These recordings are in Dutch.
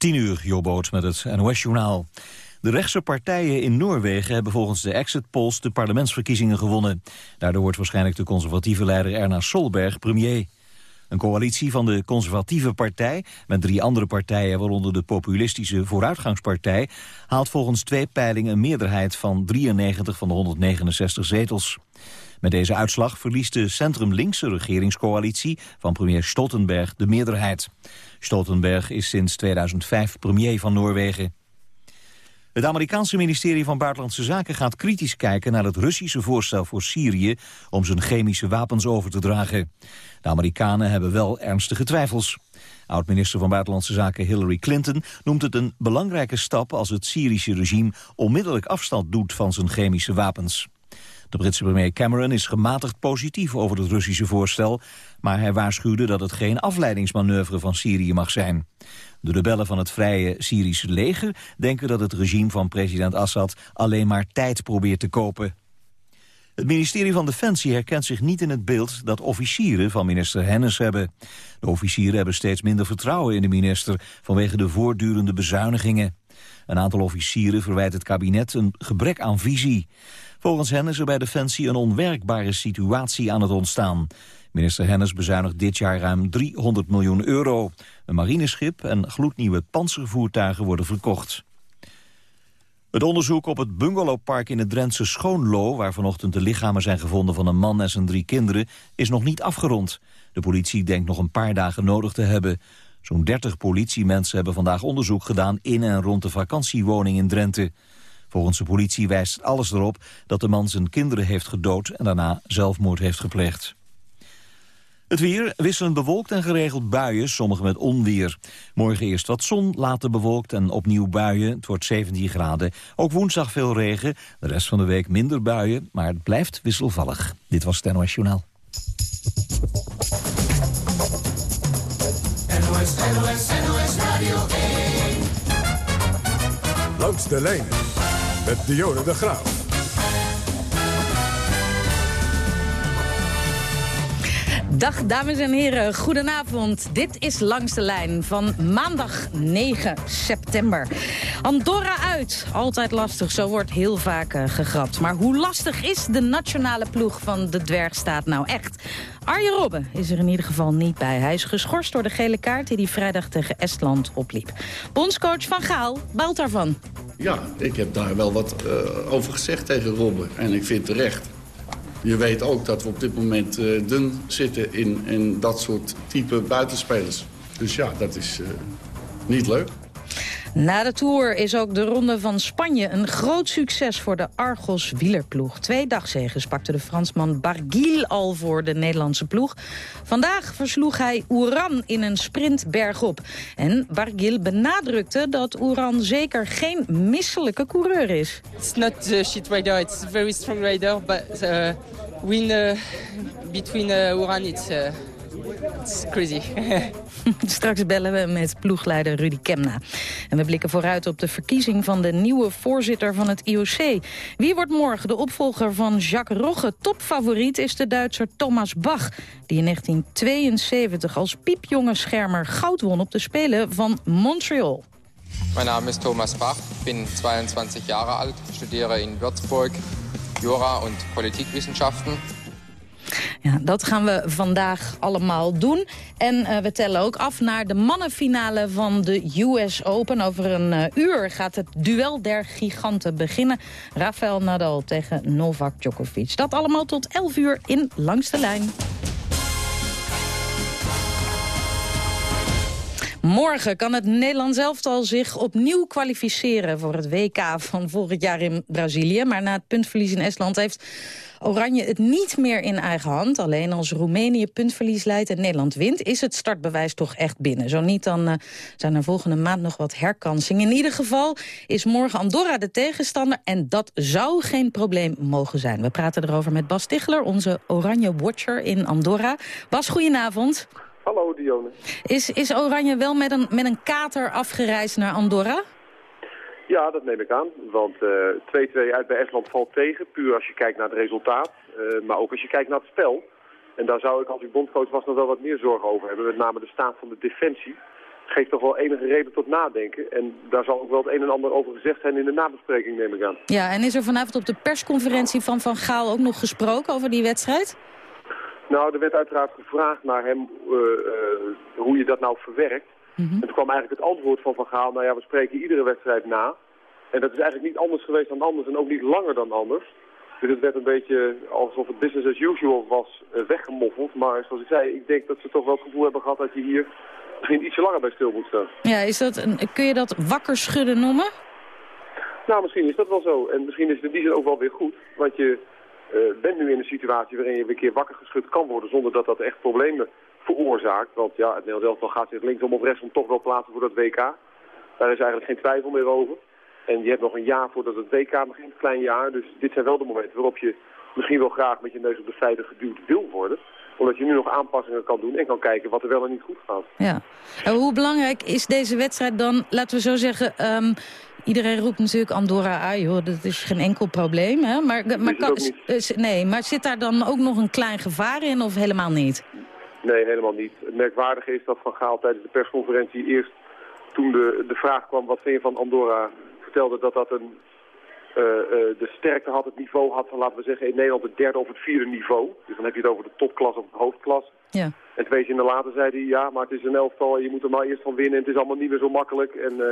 10 uur, Jobboot met het NOS-journaal. De rechtse partijen in Noorwegen hebben volgens de exit polls de parlementsverkiezingen gewonnen. Daardoor wordt waarschijnlijk de conservatieve leider Erna Solberg premier. Een coalitie van de conservatieve partij met drie andere partijen, waaronder de populistische Vooruitgangspartij, haalt volgens twee peilingen een meerderheid van 93 van de 169 zetels. Met deze uitslag verliest de centrum-linkse regeringscoalitie van premier Stoltenberg de meerderheid. Stoltenberg is sinds 2005 premier van Noorwegen. Het Amerikaanse ministerie van Buitenlandse Zaken gaat kritisch kijken naar het Russische voorstel voor Syrië om zijn chemische wapens over te dragen. De Amerikanen hebben wel ernstige twijfels. Oud-minister van Buitenlandse Zaken Hillary Clinton noemt het een belangrijke stap als het Syrische regime onmiddellijk afstand doet van zijn chemische wapens. De Britse premier Cameron is gematigd positief over het Russische voorstel, maar hij waarschuwde dat het geen afleidingsmanoeuvre van Syrië mag zijn. De rebellen van het vrije Syrische leger denken dat het regime van president Assad alleen maar tijd probeert te kopen. Het ministerie van Defensie herkent zich niet in het beeld dat officieren van minister Hennis hebben. De officieren hebben steeds minder vertrouwen in de minister vanwege de voortdurende bezuinigingen. Een aantal officieren verwijt het kabinet een gebrek aan visie. Volgens hen is er bij Defensie een onwerkbare situatie aan het ontstaan. Minister Hennis bezuinigt dit jaar ruim 300 miljoen euro. Een marineschip en gloednieuwe panzervoertuigen worden verkocht. Het onderzoek op het bungalowpark in het Drentse Schoonlo... waar vanochtend de lichamen zijn gevonden van een man en zijn drie kinderen... is nog niet afgerond. De politie denkt nog een paar dagen nodig te hebben. Zo'n 30 politiemensen hebben vandaag onderzoek gedaan... in en rond de vakantiewoning in Drenthe. Volgens de politie wijst alles erop dat de man zijn kinderen heeft gedood... en daarna zelfmoord heeft gepleegd. Het weer wisselend bewolkt en geregeld buien, sommige met onweer. Morgen eerst wat zon, later bewolkt en opnieuw buien. Het wordt 17 graden. Ook woensdag veel regen. De rest van de week minder buien, maar het blijft wisselvallig. Dit was het NOS Journaal. NOS, NOS, NOS Radio 1. Langs de lijn met Dionne de Graaf. Dag dames en heren, goedenavond. Dit is Langs de Lijn van maandag 9 september. Andorra uit, altijd lastig, zo wordt heel vaak uh, gegrapt. Maar hoe lastig is de nationale ploeg van de dwergstaat nou echt? Arjen Robben is er in ieder geval niet bij. Hij is geschorst door de gele kaart die hij vrijdag tegen Estland opliep. Bondscoach Van Gaal baalt daarvan. Ja, ik heb daar wel wat uh, over gezegd tegen Robben. En ik vind terecht. Je weet ook dat we op dit moment uh, dun zitten in, in dat soort type buitenspelers. Dus ja, dat is uh, niet leuk. Na de Tour is ook de Ronde van Spanje een groot succes voor de Argos wielerploeg. Twee dagzegens pakte de Fransman Barguil al voor de Nederlandse ploeg. Vandaag versloeg hij Oeran in een sprint bergop. En Barguil benadrukte dat Oeran zeker geen misselijke coureur is. It's not a shit rider, it's a very strong rider, but uh, win uh, between uh. Uh... It's crazy. Straks bellen we met ploegleider Rudy Kemna. En we blikken vooruit op de verkiezing van de nieuwe voorzitter van het IOC. Wie wordt morgen de opvolger van Jacques Rogge? Topfavoriet is de Duitser Thomas Bach... die in 1972 als piepjonge schermer goud won op de Spelen van Montreal. Mijn naam is Thomas Bach, ik ben 22 jaar oud, studeer in Würzburg Jura en Politiekwissenschaften... Ja, dat gaan we vandaag allemaal doen. En uh, we tellen ook af naar de mannenfinale van de US Open. Over een uh, uur gaat het duel der giganten beginnen. Rafael Nadal tegen Novak Djokovic. Dat allemaal tot 11 uur in Langs de Lijn. Morgen kan het Nederlands elftal zich opnieuw kwalificeren... voor het WK van vorig jaar in Brazilië. Maar na het puntverlies in Estland heeft Oranje het niet meer in eigen hand. Alleen als Roemenië puntverlies leidt en Nederland wint... is het startbewijs toch echt binnen. Zo niet, dan uh, zijn er volgende maand nog wat herkansingen. In ieder geval is morgen Andorra de tegenstander... en dat zou geen probleem mogen zijn. We praten erover met Bas Tichler, onze Oranje Watcher in Andorra. Bas, goedenavond. Hallo Dione. Is, is Oranje wel met een, met een kater afgereisd naar Andorra? Ja, dat neem ik aan. Want 2-2 uh, uit bij Estland valt tegen, puur als je kijkt naar het resultaat. Uh, maar ook als je kijkt naar het spel. En daar zou ik als ik bondcoach was nog wel wat meer zorgen over hebben. Met name de staat van de defensie. geeft toch wel enige reden tot nadenken. En daar zal ook wel het een en ander over gezegd zijn in de nabespreking, neem ik aan. Ja, en is er vanavond op de persconferentie van Van Gaal ook nog gesproken over die wedstrijd? Nou, er werd uiteraard gevraagd naar hem uh, uh, hoe je dat nou verwerkt. En toen kwam eigenlijk het antwoord van Van Gaal, nou ja, we spreken iedere wedstrijd na. En dat is eigenlijk niet anders geweest dan anders en ook niet langer dan anders. Dus het werd een beetje alsof het business as usual was uh, weggemoffeld. Maar zoals ik zei, ik denk dat ze toch wel het gevoel hebben gehad dat je hier misschien ietsje langer bij stil moet staan. Ja, is dat een, kun je dat wakker schudden noemen? Nou, misschien is dat wel zo. En misschien is het in die zin ook wel weer goed. Want je bent nu in een situatie waarin je een keer wakker geschud kan worden... zonder dat dat echt problemen veroorzaakt. Want ja, het Nederlands elftal gaat zich linksom of rechtsom toch wel plaatsen voor dat WK. Daar is eigenlijk geen twijfel meer over. En je hebt nog een jaar voordat het WK begint, een klein jaar. Dus dit zijn wel de momenten waarop je misschien wel graag met je neus op de feiten geduwd wil worden omdat je nu nog aanpassingen kan doen en kan kijken wat er wel en niet goed gaat. Ja. En hoe belangrijk is deze wedstrijd dan, laten we zo zeggen... Um, iedereen roept natuurlijk Andorra, ah joh, dat is geen enkel probleem. Hè? Maar, maar, kan, nee, maar zit daar dan ook nog een klein gevaar in of helemaal niet? Nee, helemaal niet. Het merkwaardige is dat Van Gaal tijdens de persconferentie eerst... toen de, de vraag kwam wat vind je van Andorra... vertelde dat dat een uh, uh, de sterkte had, het niveau had van, laten we zeggen, in Nederland het derde of het vierde niveau. Dus dan heb je het over de topklas of de hoofdklas. Ja. En twee zinnen later zei hij, ja, maar het is een elftal en je moet er maar eerst van winnen en het is allemaal niet meer zo makkelijk. En uh,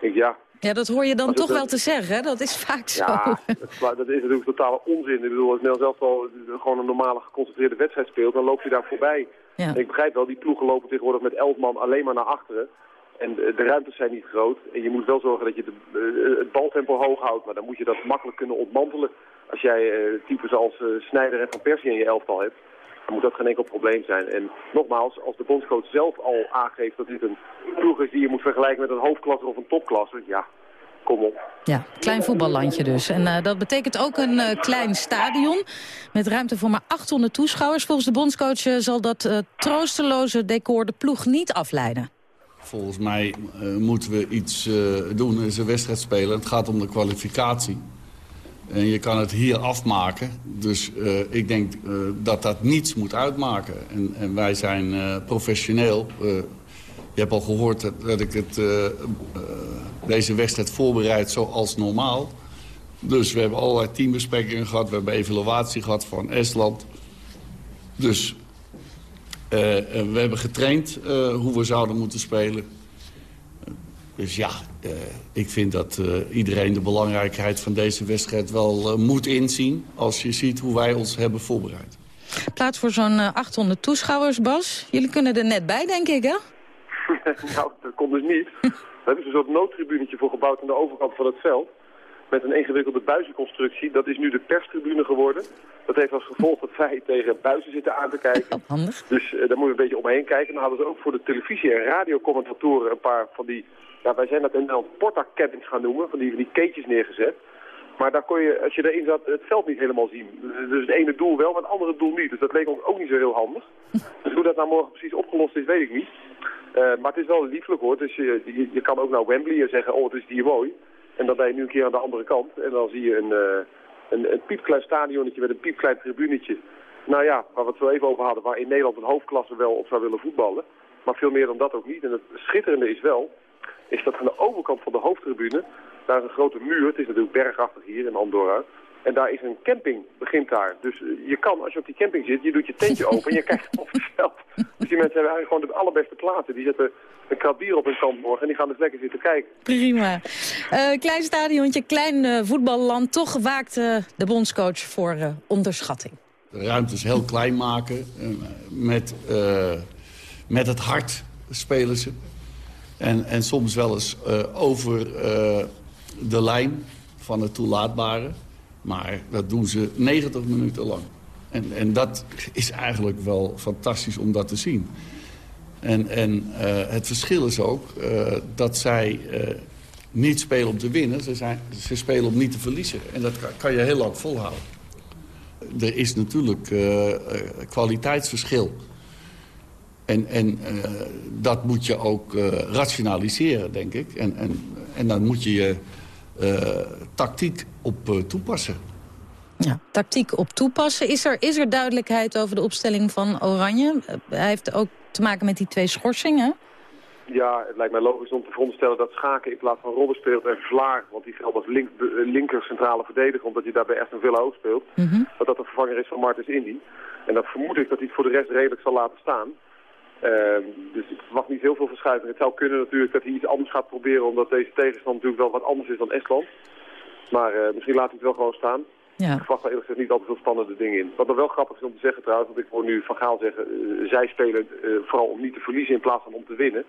denk, ja... Ja, dat hoor je dan toch wel te zeggen, hè? Dat is vaak zo. Ja, dat is natuurlijk totale onzin. Ik bedoel, als Nederland zelf gewoon een normale geconcentreerde wedstrijd speelt, dan loop je daar voorbij. Ja. Ik begrijp wel, die ploegen lopen tegenwoordig met elf man alleen maar naar achteren. En de, de, ruimtes zijn niet groot. En je moet wel zorgen dat je de, uh, het baltempo hoog houdt. Maar dan moet je dat makkelijk kunnen ontmantelen. Als jij uh, types als uh, Snijder en Van Persie in je elftal hebt. Dan moet dat geen enkel probleem zijn. En nogmaals, als de bondscoach zelf al aangeeft dat dit een ploeg is die je moet vergelijken met een hoofdklasse of een topklasse. Ja, kom op. Ja, klein voetballandje dus. En uh, dat betekent ook een uh, klein stadion met ruimte voor maar 800 toeschouwers. Volgens de bondscoach uh, zal dat uh, troosteloze decor de ploeg niet afleiden. Volgens mij uh, moeten we iets uh, doen, is een wedstrijd spelen. Het gaat om de kwalificatie. En je kan het hier afmaken. Dus uh, ik denk dat dat niets moet uitmaken. En, en wij zijn professioneel. je hebt al gehoord dat, ik het, deze wedstrijd voorbereid zoals normaal. Dus we hebben allerlei teambesprekingen gehad. We hebben evaluatie gehad van Estland. Dus we hebben getraind hoe we zouden moeten spelen. Dus ja, uh, ik vind dat iedereen de belangrijkheid van deze wedstrijd wel moet inzien... als je ziet hoe wij ons hebben voorbereid. Plaats voor zo'n 800 toeschouwers, Bas. Jullie kunnen er net bij, denk ik, hè? nou, dat komt dus niet. We hebben een soort noodtribunetje voor gebouwd aan de overkant van het veld met een ingewikkelde buizenconstructie. Dat is nu de perstribune geworden. Dat heeft als gevolg dat wij tegen buizen zitten aan te kijken. Handig. Dus uh, daar moeten we een beetje omheen kijken. Dan hadden ze ook voor de televisie- en radiocommentatoren een paar van die... Ja, wij zijn dat in Nederland porta-cabbins gaan noemen, van die, van die keetjes neergezet. Maar daar kon je, als je erin zat, het veld niet helemaal zien. Dus het ene doel wel, maar het andere doel niet. Dus dat leek ons ook niet zo heel handig. Dus hoe dat nou morgen precies opgelost is, weet ik niet. Uh, maar het is wel lieflijk hoor. Dus je, je, je kan ook naar Wembley en zeggen, oh het is hier mooi. En dan ben je nu een keer aan de andere kant. En dan zie je een, uh, een, een piepklein stadionnetje met een piepklein tribunetje. Nou ja, waar we het zo even over hadden, waar in Nederland een hoofdklasse wel op zou willen voetballen. Maar veel meer dan dat ook niet. En het schitterende is wel, is dat aan de overkant van de hoofdtribune, daar is een grote muur. Het is natuurlijk bergachtig hier in Andorra. En daar is een camping, begint daar. Dus je kan, als je op die camping zit, je doet je tentje open en je kijkt op het veld. Dus die mensen hebben eigenlijk gewoon de allerbeste plaatsen. Die zetten een krat bier op hun kant morgen en die gaan dus lekker zitten kijken. Prima. Uh, klein stadiontje, klein uh, voetballand. Toch waakt uh, de bondscoach voor onderschatting. De ruimtes heel klein maken. met, met het hart spelen ze. En, en soms wel eens over de lijn van het toelaatbare. Maar dat doen ze 90 minuten lang. En, en dat is eigenlijk wel fantastisch om dat te zien. En, en uh, het verschil is ook dat zij niet spelen om te winnen. Ze, zijn, ze spelen om niet te verliezen. En dat kan, kan je heel lang volhouden. Er is natuurlijk kwaliteitsverschil. En, en dat moet je ook rationaliseren, denk ik. En, en, en dan moet je je tactiek op toepassen. Ja, tactiek op toepassen. Is er, is er duidelijkheid over de opstelling van Oranje? Hij heeft ook te maken met die twee schorsingen. Ja, het lijkt mij logisch om te veronderstellen dat Schaken in plaats van Robben speelt en Vlaar, want die geldt als link, eh, linker centrale verdediger, omdat hij daarbij echt een Villa hoog speelt, Mhm. dat dat de vervanger is van Martens Indy. En dat vermoed ik dat hij het voor de rest redelijk zal laten staan. Ehm, dus ik verwacht niet heel veel verschuiving. Het zou kunnen natuurlijk dat hij iets anders gaat proberen, omdat deze tegenstand natuurlijk wel wat anders is dan Estland. Maar eh, misschien laat hij het wel gewoon staan. Ja. Ik verwacht daar eerlijk gezegd niet altijd veel spannende dingen in. Wat nog wel grappig is om te zeggen trouwens, want ik hoor nu Van Gaal zeggen, eh, zij spelen eh, vooral om niet te verliezen in plaats van om te winnen.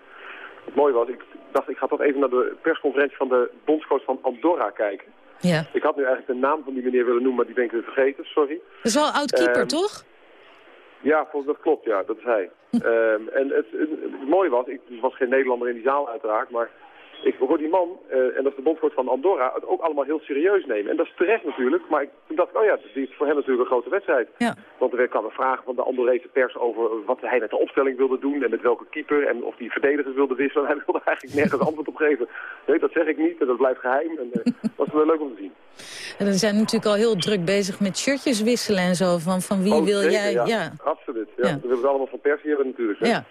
Het mooie was, ik dacht ik ga toch even naar de persconferentie van de bondscoach van Andorra kijken. ja. Ik had nu eigenlijk de naam van die meneer willen noemen, maar die ben ik weer vergeten, sorry. Dat is wel een oud keeper, Ehm, toch? Ja, volgens dat klopt, ja, dat is hij. Ehm, en het, het, het mooie was, ik was geen Nederlander in die zaal uiteraard, maar ik hoor die man, eh, en dat is de bondscoach van Andorra, het ook allemaal heel serieus nemen. En dat is terecht natuurlijk, maar ik, toen dacht ik, oh ja, dit is voor hem natuurlijk een grote wedstrijd. Ja. Want er kwamen vragen van de Andorrese pers over wat hij met de opstelling wilde doen en met welke keeper en of die verdedigers wilde wisselen. Hij wilde eigenlijk nergens antwoord op geven. Nee, dat zeg ik niet en dat blijft geheim. En eh, dat was wel leuk om te zien. En we zijn natuurlijk al heel druk bezig met shirtjes wisselen en zo. Van, van wie Oh, wil zeker, jij? Ja, Ja. absoluut. Ja. Ja. Dat willen we allemaal van Persie hebben natuurlijk. hè. ja.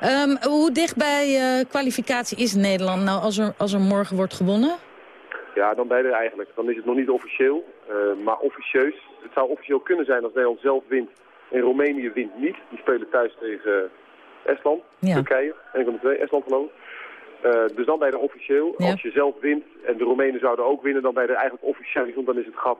Ehm, hoe dicht bij eh, kwalificatie is Nederland nou als er, als er morgen wordt gewonnen? Ja, dan beide eigenlijk. Dan is het nog niet officieel, eh, maar officieus. Het zou officieel kunnen zijn als Nederland zelf wint en Roemenië wint niet. Die spelen thuis tegen Estland, Ja. Turkije, een van de twee, Estland geloof ik. Eh, dus dan je er officieel. Ja. Als je zelf wint en de Roemenen zouden ook winnen, dan je er eigenlijk officieel. Want dan is het gat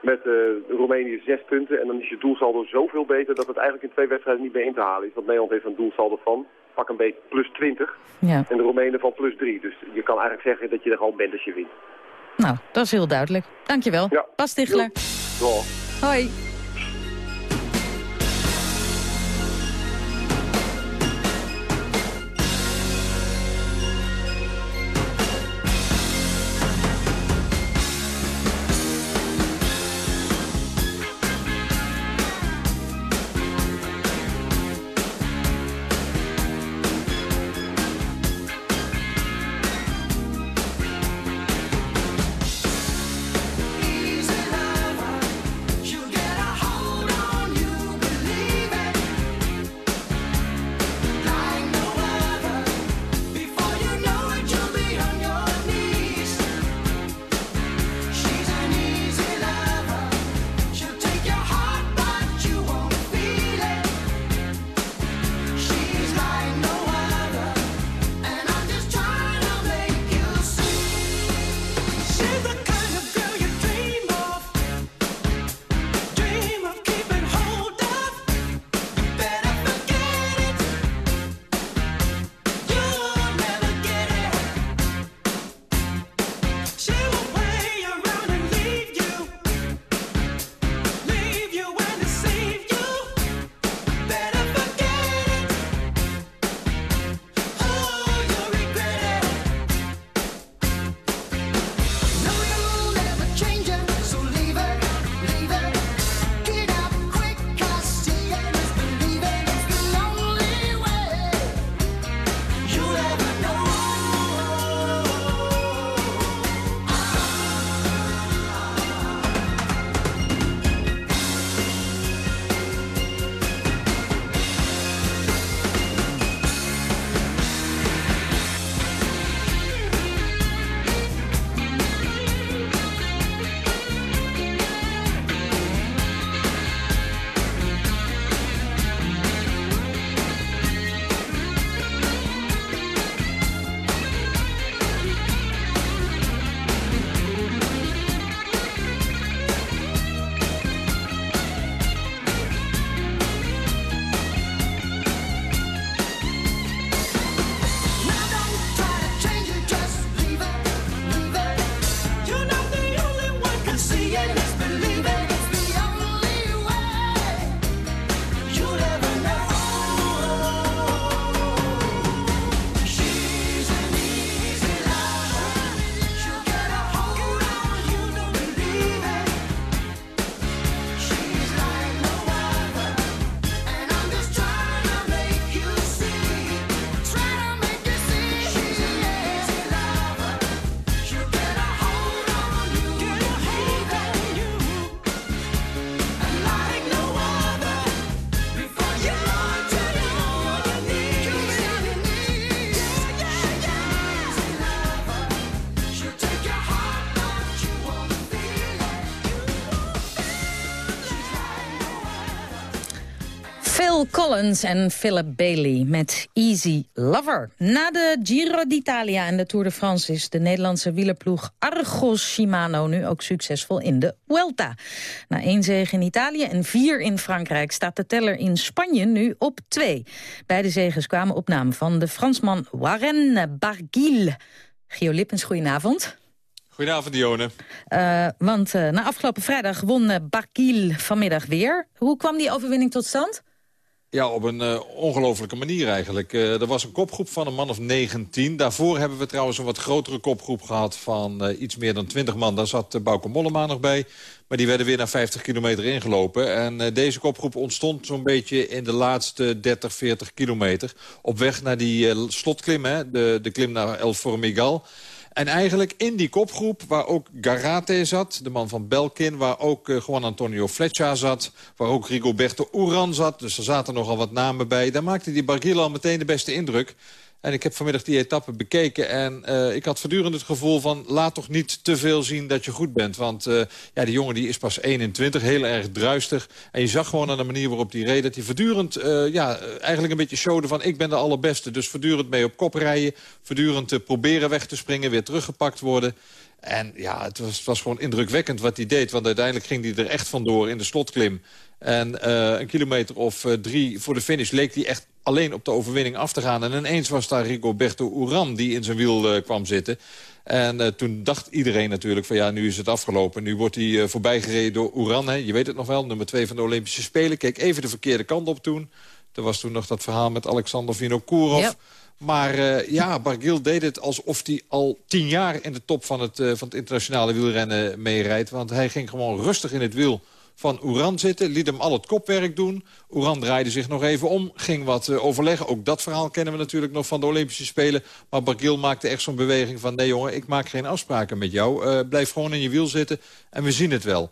met eh, Roemenië zes punten. En dan is je doelsaldo zoveel beter dat het eigenlijk in twee wedstrijden niet meer in te halen is. Want Nederland heeft een doelsaldo van, pak een beetje, plus 20. Ja. En de Roemenen van plus 3. Dus je kan eigenlijk zeggen dat je er gewoon bent als je wint. Nou, dat is heel duidelijk. Dankjewel. Ja. Bas. Hoi. Phil Collins en Philip Bailey met Easy Lover. Na de Giro d'Italia en de Tour de France is de Nederlandse wielerploeg Argos Shimano nu ook succesvol in de Vuelta. Na één zege in Italië en vier in Frankrijk staat de teller in Spanje nu op twee. Beide zegens kwamen op naam van de Fransman Warren Barguil. Gio Lippens, goedenavond. Goedenavond, Dione. Uh, want uh, na afgelopen vrijdag won uh, Bakil vanmiddag weer. Hoe kwam die overwinning tot stand? Ja, op een uh, ongelofelijke manier eigenlijk. Uh, er was een kopgroep van een man of 19. Daarvoor hebben we trouwens een wat grotere kopgroep gehad van uh, iets meer dan 20 man. Daar zat Bauke Mollema nog bij. Maar die werden weer naar 50 kilometer ingelopen. En deze kopgroep ontstond zo'n beetje in de laatste 30, 40 kilometer. Op weg naar die slotklim, hè, de, de klim naar El Formigal. En eigenlijk in die kopgroep, waar ook Garate zat... de man van Belkin, waar ook uh, Juan Antonio Fletcher zat... waar ook Rigoberto Uran zat, dus er zaten nogal wat namen bij... daar maakte die Barguil al meteen de beste indruk. En ik heb vanmiddag die etappe bekeken en uh, ik had voortdurend het gevoel van... laat toch niet te veel zien dat je goed bent. Want uh, ja, die jongen die is pas 21, heel erg druistig. En je zag gewoon aan de manier waarop die reed... dat hij voortdurend uh, ja, eigenlijk een beetje showde van... ik ben de allerbeste, dus voortdurend mee op kop rijden. Voortdurend proberen weg te springen, weer teruggepakt worden... En ja, het was, het was gewoon indrukwekkend wat hij deed. Want uiteindelijk ging hij er echt vandoor in de slotklim. En een kilometer of drie voor de finish leek hij echt alleen op de overwinning af te gaan. En ineens was daar Rigoberto Uran die in zijn wiel uh, kwam zitten. En uh, toen dacht iedereen natuurlijk van ja, nu is het afgelopen. Nu wordt hij uh, voorbijgereden door Uran. Hè. Je weet het nog wel, nummer twee van de Olympische Spelen. Keek even de verkeerde kant op toen. Er was toen nog dat verhaal met Alexander Vinokourov. Ja. Maar uh, ja, Barguil deed het alsof hij al tien jaar in de top van het, uh, van het internationale wielrennen meerijdt. Want hij ging gewoon rustig in het wiel van Oeran zitten. Liet hem al het kopwerk doen. Oeran draaide zich nog even om. Ging wat uh, overleggen. Ook dat verhaal kennen we natuurlijk nog van de Olympische Spelen. Maar Barguil maakte echt zo'n beweging van... nee jongen, ik maak geen afspraken met jou. Uh, blijf gewoon in je wiel zitten en we zien het wel.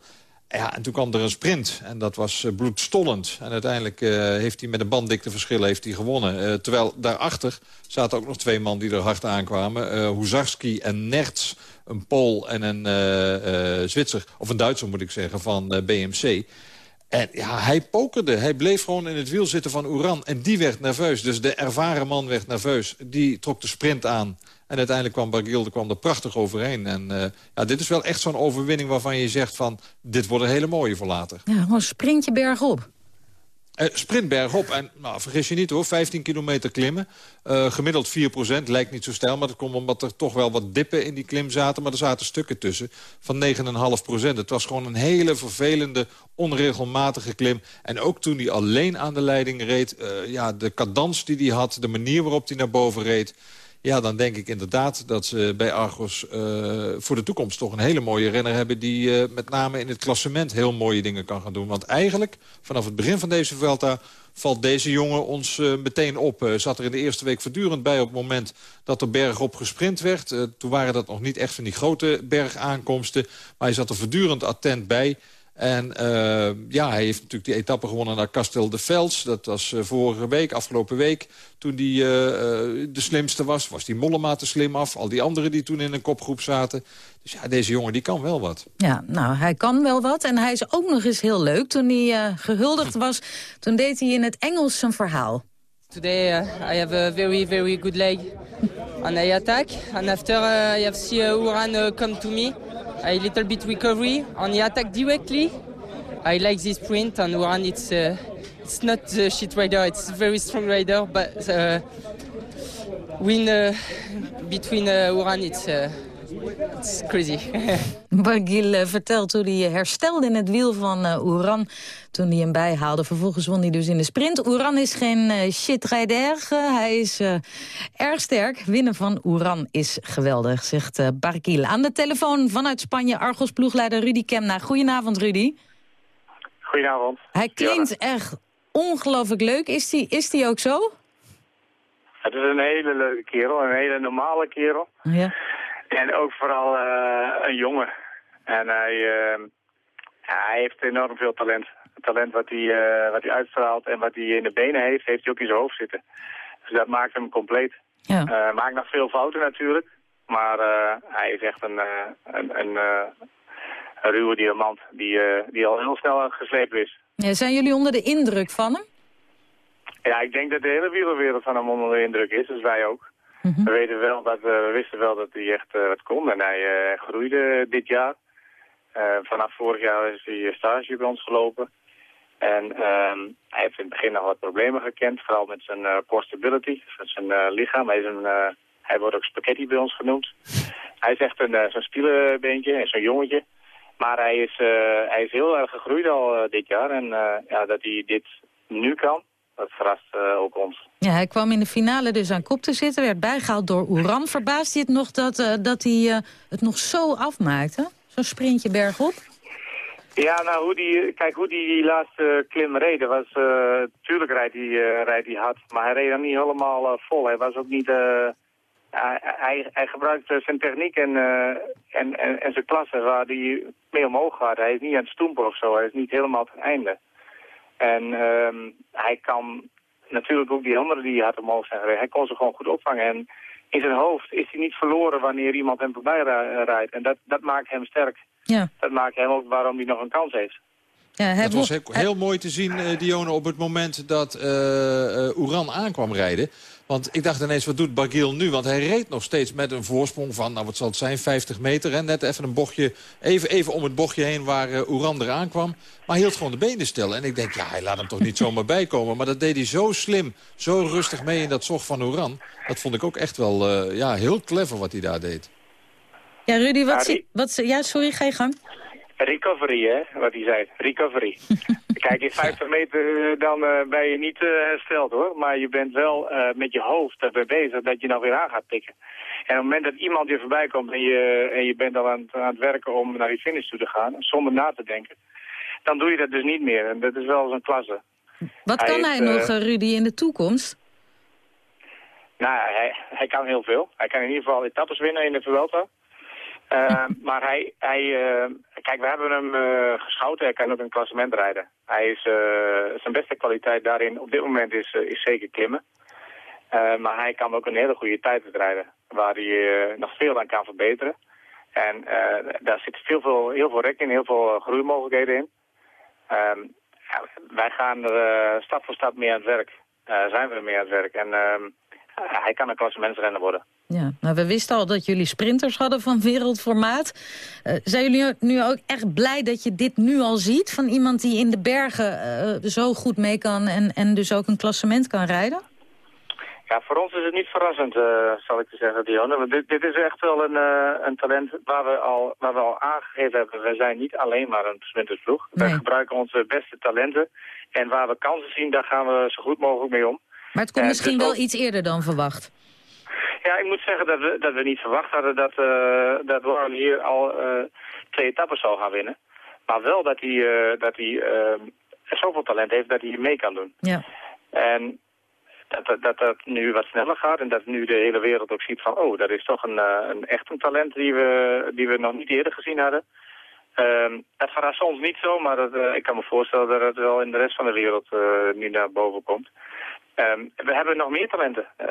Ja, en toen kwam er een sprint. En dat was uh, bloedstollend. En uiteindelijk heeft hij met een banddikte verschil heeft hij gewonnen. Uh, terwijl daarachter zaten ook nog twee man die er hard aankwamen. Uh, Huzarski en Nerts, een Pool en een uh, Zwitser. Of een Duitser moet ik zeggen, van BMC. En ja, hij pokerde. Hij bleef gewoon in het wiel zitten van Oeran. En die werd nerveus. Dus de ervaren man werd nerveus. Die trok de sprint aan. En uiteindelijk kwam Barguil kwam er prachtig overheen. En ja, dit is wel echt zo'n overwinning waarvan je zegt van... dit wordt een hele mooie voor later. Ja, gewoon sprintje bergop. Uh, sprint bergop. En nou, vergis je niet hoor, 15 kilometer klimmen. Uh, gemiddeld 4% lijkt niet zo stijl. Maar dat komt omdat er toch wel wat dippen in die klim zaten. Maar er zaten stukken tussen van 9,5% Het was gewoon een hele vervelende, onregelmatige klim. En ook toen hij alleen aan de leiding reed... Uh, ja, de cadans die hij had, de manier waarop hij naar boven reed... Ja, dan denk ik inderdaad dat ze bij Argos uh, voor de toekomst toch een hele mooie renner hebben... die uh, met name in het klassement heel mooie dingen kan gaan doen. Want eigenlijk, vanaf het begin van deze Vuelta valt deze jongen ons uh, meteen op. Uh, zat er in de eerste week voortdurend bij op het moment dat er bergop gesprint werd. Toen waren dat nog niet echt van die grote bergaankomsten. Maar hij zat er voortdurend attent bij. En uh, ja, hij heeft natuurlijk die etappe gewonnen naar Castel de Vels. Dat was uh, vorige week, afgelopen week. Toen hij uh, de slimste was, was die Mollema te slim af. Al die anderen die toen in een kopgroep zaten. Dus ja, deze jongen die kan wel wat. Ja, nou, hij kan wel wat. En hij is ook nog eens heel leuk. Toen hij gehuldigd was, toen deed hij in het Engels zijn verhaal. Today I have a very, very good leg. And I attack. And after I have seen Uran come to me... a little bit recovery on the attack directly. I like this sprint on one it's uh, it's not the shit rider, it's very strong rider, but uh, win uh, between uh, it's uh, it's crazy. Bargil vertelt hoe hij herstelde in het wiel van uh, Oeran toen hij hem bijhaalde. Vervolgens won hij dus in de sprint. Oeran is geen uh, shitrijder, uh, hij is uh, erg sterk. Winnen van Oeran is geweldig, zegt uh, Bargil. Aan de telefoon vanuit Spanje, Argos ploegleider Rudy Kemna. Goedenavond, Rudy. Goedenavond. Hij klinkt ja. echt ongelooflijk leuk. Is die, is die ook zo? Het is een hele leuke kerel, een hele normale kerel. Ja. En ook vooral uh, een jongen. En hij, ja, hij heeft enorm veel talent. Het talent wat hij, uh, wat hij uitstraalt en wat hij in de benen heeft, heeft hij ook in zijn hoofd zitten. Dus dat maakt hem compleet. Ja. maakt nog veel fouten natuurlijk. Maar hij is echt een, een, een, een ruwe diamant die, die al heel snel geslepen is. Ja, zijn jullie onder de indruk van hem? Ja, ik denk dat de hele wielerwereld van hem onder de indruk is, dus wij ook. Mhm. We, weten wel dat, we wisten wel dat hij echt uh, wat kon en hij uh, groeide dit jaar. Uh, vanaf vorig jaar is hij stage bij ons gelopen. En ehm, hij heeft in het begin nog wat problemen gekend, vooral met zijn core stability, met zijn lichaam. Hij, is een, hij wordt ook spaghetti bij ons genoemd. Hij is echt een zo'n spielenbeentje, zo'n jongetje. Maar hij is, hij is heel erg gegroeid al dit jaar en ja, dat hij dit nu kan, dat verrast uh, ook ons. Ja, hij kwam in de finale dus aan kop te zitten, werd bijgehaald door Oeran. Verbaast hij het nog dat, uh, dat hij uh, het nog zo afmaakte? Zo'n sprintje bergop? Ja, nou, hoe die, kijk, hoe die, die laatste klim dat was, tuurlijk rijdt hij, rijdt hij hard, maar hij reed dan niet helemaal vol. Hij was ook niet, hij, hij, hij gebruikte zijn techniek en, en, en, en zijn klasse waar hij mee omhoog gaat. Hij is niet aan het stoempen of zo, hij is niet helemaal ten einde. En um, hij kan natuurlijk ook die anderen die hard omhoog zijn gereden, hij kon ze gewoon goed opvangen. En in zijn hoofd is hij niet verloren wanneer iemand hem voorbij rijdt. En dat, dat maakt hem sterk. Ja. Dat maakt hem ook waarom hij nog een kans heeft. Ja, het was heel, heel, mooi te zien, uh, Dione, op het moment dat uh, uh, Oeran aankwam rijden. Want ik dacht ineens, wat doet Bagil nu? Want hij reed nog steeds met een voorsprong van, nou wat zal het zijn, 50 meter. Hè? Net even een bochtje, even, even om het bochtje heen waar uh, Oeran eraan kwam. Maar hield gewoon de benen stil. En ik denk, ja, hij laat hem toch niet zomaar bijkomen. Maar dat deed hij zo slim, zo rustig mee in dat zog van Oeran. Dat vond ik ook echt wel uh, ja, heel clever wat hij daar deed. Ja, Rudy, wat... Ja, wat ja sorry, ga je gang. Recovery, hè, wat hij zei. Recovery. Kijk, in 50 meter dan uh, ben je niet uh, hersteld, hoor. Maar je bent wel met je hoofd erbij bezig dat je nou weer aan gaat pikken. En op het moment dat iemand je voorbij komt en je, en je bent al aan, aan het werken om naar die finish toe te gaan, zonder na te denken, dan doe je dat dus niet meer. En dat is wel zo'n klasse. Wat hij kan hij nog, Rudy, in de toekomst? Nou, hij, hij kan heel veel. Hij kan in ieder geval etappes winnen in de Vuelta. Uh, maar hij, hij uh, kijk, we hebben hem uh, geschoten. Hij kan ook een klassement rijden. Hij is, zijn beste kwaliteit daarin op dit moment is, is zeker klimmen. maar hij kan ook een hele goede tijd rijden, waar hij nog veel aan kan verbeteren. En daar zit veel, veel, heel veel rek in, heel veel groeimogelijkheden in. Ehm, wij gaan er stap voor stap mee aan het werk. zijn we er mee aan het werk. En ehm, hij kan een klassementsrenner worden. Ja, nou, we wisten al dat jullie sprinters hadden van wereldformaat. Uh, zijn jullie nu ook echt blij dat je dit nu al ziet? Van iemand die in de bergen uh, zo goed mee kan en, en dus ook een klassement kan rijden? Ja, voor ons is het niet verrassend, uh, zal ik te zeggen, Dionne. Want dit, dit is echt wel een, een talent waar we, al, waar we al aangegeven hebben. We zijn niet alleen maar een sprintersploeg. Nee. Wij gebruiken onze beste talenten. En waar we kansen zien, daar gaan we zo goed mogelijk mee om. Maar het komt misschien dus wel iets eerder dan verwacht. Ja, ik moet zeggen dat we, dat we niet verwacht hadden dat, uh, dat Warren hier al uh, twee etappes zou gaan winnen. Maar wel dat hij, uh, dat hij zoveel talent heeft dat hij mee kan doen. Ja. En dat, dat, dat dat nu wat sneller gaat en dat nu de hele wereld ook ziet van... oh, dat is toch een, een echt een talent die we, die we nog niet eerder gezien hadden. Um, dat verrast ons niet zo, maar dat, ik kan me voorstellen dat het wel in de rest van de wereld nu naar boven komt. Um, we hebben nog meer talenten. Uh,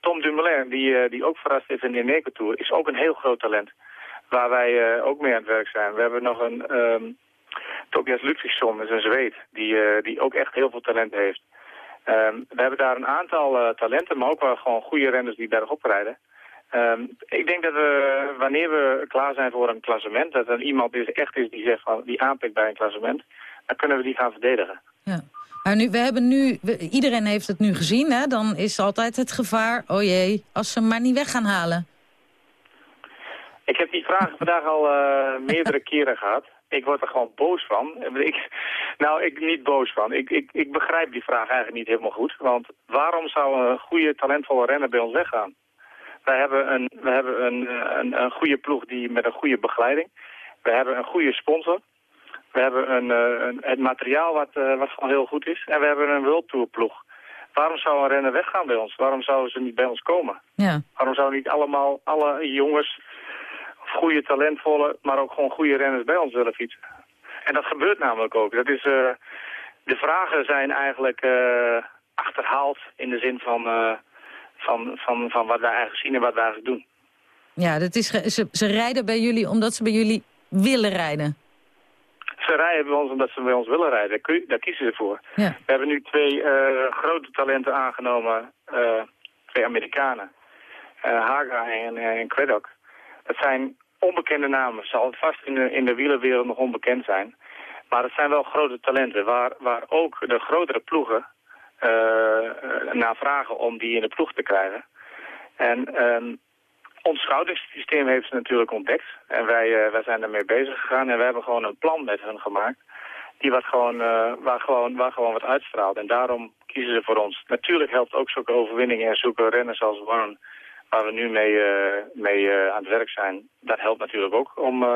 Tom Dumoulin, die, uh, die ook verrast is in de Eneco is ook een heel groot talent. Waar wij uh, ook mee aan het werk zijn. We hebben nog een um, Tobias Ludvigsson, is een Zweed, die, die ook echt heel veel talent heeft. Um, we hebben daar een aantal talenten, maar ook wel gewoon goede renners die bergop rijden. ik denk dat we, wanneer we klaar zijn voor een klassement, dat er iemand is, echt is die zegt van, die aanpikt bij een klassement, dan kunnen we die gaan verdedigen. Ja. Maar nu, we hebben nu, we, iedereen heeft het nu gezien, hè? dan is altijd het gevaar, oh jee, als ze hem maar niet weg gaan halen. Ik heb die vraag vandaag al uh, meerdere keren gehad. Ik word er gewoon boos van. Ik, nou, ik niet boos van. Ik, ik, ik begrijp die vraag eigenlijk niet helemaal goed. Want waarom zou een goede, talentvolle renner bij ons weggaan? Wij hebben een, we hebben een, een, een goede ploeg die met een goede begeleiding. We hebben een goede sponsor. We hebben een, uh, een, het materiaal wat, uh, wat gewoon heel goed is. En we hebben een World ploeg. Waarom zou een renner weggaan bij ons? Waarom zouden ze niet bij ons komen? Ja. Waarom zouden niet allemaal, alle jongens, goede talentvolle, maar ook gewoon goede renners bij ons willen fietsen? En dat gebeurt namelijk ook. Dat is, uh, de vragen zijn eigenlijk achterhaald in de zin van, van, van, van wat wij eigenlijk zien en wat wij eigenlijk doen. Ja, dat is, ze, ze rijden bij jullie omdat ze bij jullie willen rijden. Ze rijden bij ons omdat ze bij ons willen rijden. Daar, kiezen ze voor. Ja. We hebben nu twee grote talenten aangenomen, twee Amerikanen. Haga en, en Craddock. Dat zijn onbekende namen. Zal vast in de, in de wielerwereld nog onbekend zijn. Maar het zijn wel grote talenten waar, waar ook de grotere ploegen uh, naar vragen om die in de ploeg te krijgen. En um, ons schoudingssysteem heeft ze natuurlijk ontdekt. En wij, uh, wij zijn daarmee bezig gegaan en we hebben gewoon een plan met hen gemaakt. Die wat gewoon, uh, waar, gewoon, waar gewoon wat uitstraalt. En daarom kiezen ze voor ons. Natuurlijk helpt ook zo'n overwinningen en zoeken renners als Warren waar we nu mee, uh, mee aan het werk zijn, dat helpt natuurlijk ook om,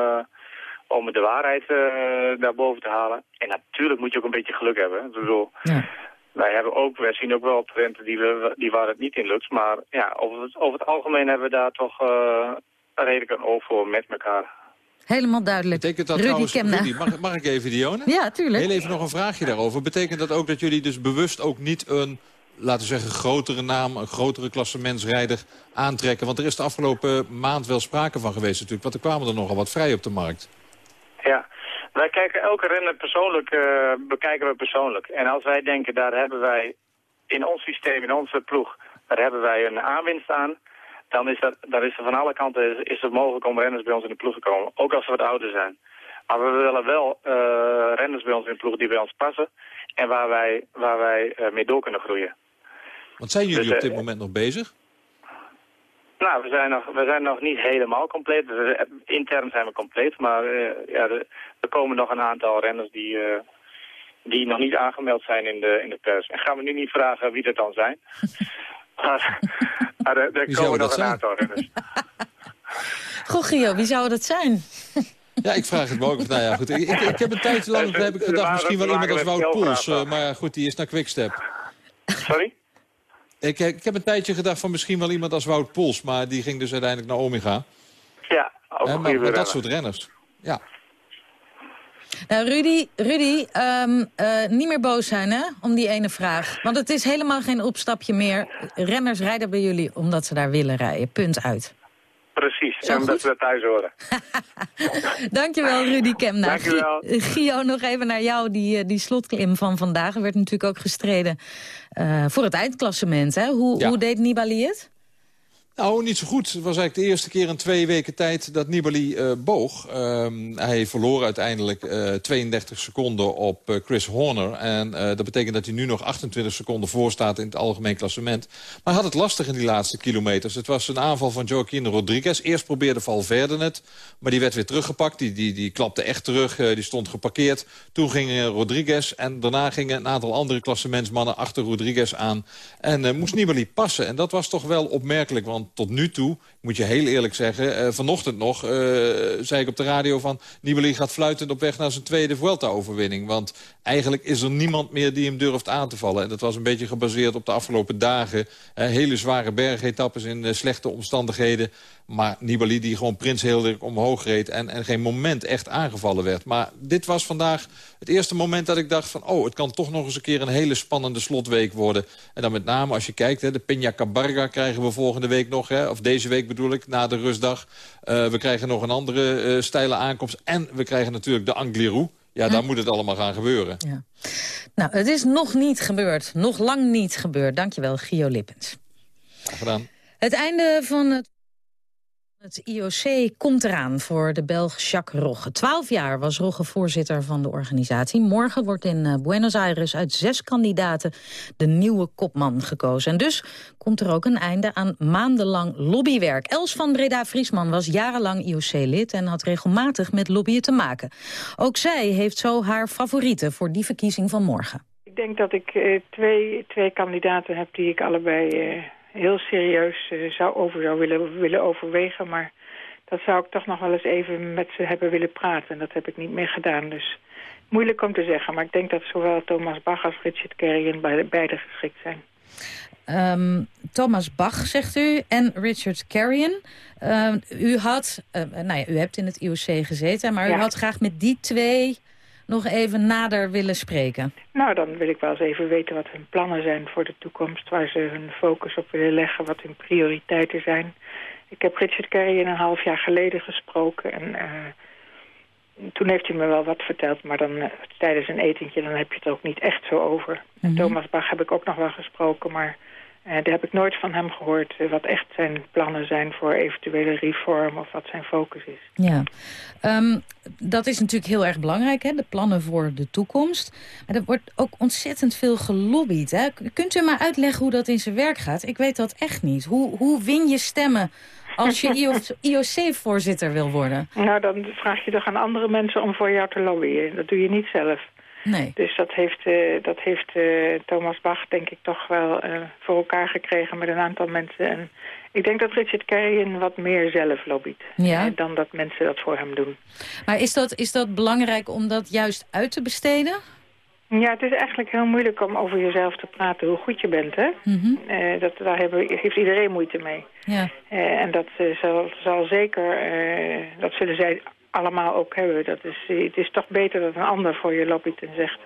om de waarheid daarboven te halen. En natuurlijk moet je ook een beetje geluk hebben. Ik bedoel, ja. Wij, hebben ook, wij zien ook wel talenten die, we, die waar het niet in lukt. Maar ja, over het, over het algemeen hebben we daar toch redelijk een oog voor met elkaar. Helemaal duidelijk. Betekent dat Rudy trouwens. Rudy, mag, mag ik even, Dione? Ja, tuurlijk. Heel even nog een vraagje daarover. Betekent dat ook dat jullie dus bewust ook niet een laten we zeggen, grotere naam, een grotere klassementsrijder aantrekken? Want er is de afgelopen maand wel sprake van geweest natuurlijk. Want er kwamen er nogal wat vrij op de markt. Wij kijken elke renner persoonlijk, uh, bekijken we persoonlijk. En als wij denken, daar hebben wij in ons systeem, in onze ploeg, daar hebben wij een aanwinst aan. Dan is, dat, dan is er van alle kanten is, het mogelijk om renners bij ons in de ploeg te komen. Ook als ze wat ouder zijn. Maar we willen wel uh, renners bij ons in de ploeg die bij ons passen. En waar wij, waar wij uh, mee door kunnen groeien. Want zijn jullie Dus, op dit eh, moment nog bezig? Nou, we zijn nog, we zijn nog niet helemaal compleet. We- Intern zijn we compleet, maar eh, ja, er, komen nog een aantal renners die, eh, die nog niet aangemeld zijn in de, in de pers. En gaan we nu niet vragen wie dat dan zijn. maar maar er, er komen nog een zijn? aantal renners. Goh, Gio, wie zou dat zijn? Ja, ik vraag het me ook. Nou ja, goed. Ik, ik, ik heb een tijdje lang heb ik gedacht, misschien wel iemand als Wout Poels. eh, maar ja, goed, die is naar Quickstep. Sorry? Ik, ik heb een tijdje gedacht van misschien wel iemand als Wout Poels. Maar die ging dus uiteindelijk naar Omega. Ja, ook maar, maar dat soort renners. Ja. Nou, Rudy, Rudy ehm, eh, niet meer boos zijn hè, om die ene vraag. Want het is helemaal geen opstapje meer. Renners rijden bij jullie omdat ze daar willen rijden. Punt uit. Precies, Zo en dat goed? we dat thuis horen. Dankjewel, Rudy Kemna. Dankjewel. Gi- Gio, nog even naar jou. Die, eh, die slotklim van vandaag Er werd natuurlijk ook gestreden eh, voor het eindklassement. Hè? Hoe, Ja. hoe deed Nibali het? Nou, niet zo goed. Het was eigenlijk de eerste keer in twee weken tijd dat Nibali eh, boog. Ehm, hij verloor uiteindelijk eh, 32 seconden op eh, Chris Horner. En eh, dat betekent dat hij nu nog 28 seconden voor staat in het algemeen klassement. Maar hij had het lastig in die laatste kilometers. Het was een aanval van Joaquin Rodriguez. Eerst probeerde Valverde het, maar die werd weer teruggepakt. Die, die, die klapte echt terug, eh, die stond geparkeerd. Toen ging eh, Rodriguez en daarna gingen een aantal andere klassementsmannen achter Rodriguez aan. En eh, moest Nibali passen. En dat was toch wel opmerkelijk, want tot nu toe, moet je heel eerlijk zeggen... eh, vanochtend nog eh, zei ik op de radio van... Nibali gaat fluitend op weg naar zijn tweede Vuelta-overwinning. Want eigenlijk is er niemand meer die hem durft aan te vallen. En dat was een beetje gebaseerd op de afgelopen dagen. Eh, hele zware bergetappes in slechte omstandigheden. Maar Nibali die gewoon Prins erg omhoog reed... En, en geen moment echt aangevallen werd. Maar dit was vandaag het eerste moment dat ik dacht van... oh, het kan toch nog eens een keer een hele spannende slotweek worden. En dan met name als je kijkt, hè, de Peña Cabarga krijgen we volgende week nog. Hè, of deze week bedoel ik, na de rustdag. Eh, we krijgen nog een andere eh, steile aankomst. En we krijgen natuurlijk de Angliru. Ja, daar moet het allemaal gaan gebeuren. Ja. Nou, het is nog niet gebeurd. Nog lang niet gebeurd. Dankjewel, Gio Lippens. Graag gedaan. Het einde van het, het IOC komt eraan voor de Belg Jacques Rogge. Twaalf jaar was Rogge voorzitter van de organisatie. Morgen wordt in eh, Buenos Aires uit zes kandidaten de nieuwe kopman gekozen. En dus komt er ook een einde aan maandenlang lobbywerk. Els van Breda-Vriesman was jarenlang IOC-lid en had regelmatig met lobbyen te maken. Ook zij heeft zo haar favorieten voor die verkiezing van morgen. Ik denk dat ik eh, twee, twee kandidaten heb die ik allebei eh, heel serieus eh, zou over zou willen, willen overwegen. Maar dat zou ik toch nog wel eens even met ze hebben willen praten. En dat heb ik niet meer gedaan. Dus moeilijk om te zeggen. Maar ik denk dat zowel Thomas Bach als Richard Carrion beide, beide geschikt zijn. Ehm, Thomas Bach, zegt u, en Richard Carrion. Ehm, u, had, eh, nou ja, u hebt in het IOC gezeten, maar u had graag met die twee nog even nader willen spreken. Nou, dan wil ik wel eens even weten wat hun plannen zijn voor de toekomst. Waar ze hun focus op willen leggen, wat hun prioriteiten zijn. Ik heb Richard Carrion een half jaar geleden gesproken. En eh, toen heeft hij me wel wat verteld, maar dan eh, tijdens een etentje dan heb je het ook niet echt zo over. En Thomas Bach heb ik ook nog wel gesproken, maar uh, daar heb ik nooit van hem gehoord uh, wat echt zijn plannen zijn voor eventuele reform of wat zijn focus is. Ja, um, dat is natuurlijk heel erg belangrijk, hè? de plannen voor de toekomst. Maar er wordt ook ontzettend veel gelobbyd. Hè? Kunt u maar uitleggen hoe dat in zijn werk gaat? Ik weet dat echt niet. Hoe, hoe win je stemmen als je IOC-voorzitter wil worden? Nou, dan vraag je toch aan andere mensen om voor jou te lobbyen. Dat doe je niet zelf. Nee. Dus dat heeft, uh, dat heeft uh, Thomas Bach denk ik toch wel uh, voor elkaar gekregen met een aantal mensen. En ik denk dat Richard Carrion wat meer zelf lobbyt ja. dan dat mensen dat voor hem doen. Maar is dat, is dat belangrijk om dat juist uit te besteden? Ja, het is eigenlijk heel moeilijk om over jezelf te praten hoe goed je bent. Hè? Mm -hmm. uh, dat, daar hebben, heeft iedereen moeite mee. Ja. Uh, en dat uh, zal, zal zeker, dat zullen zij allemaal ook hebben. Dat is, het is toch beter dat een ander voor je lobbyt en zegt...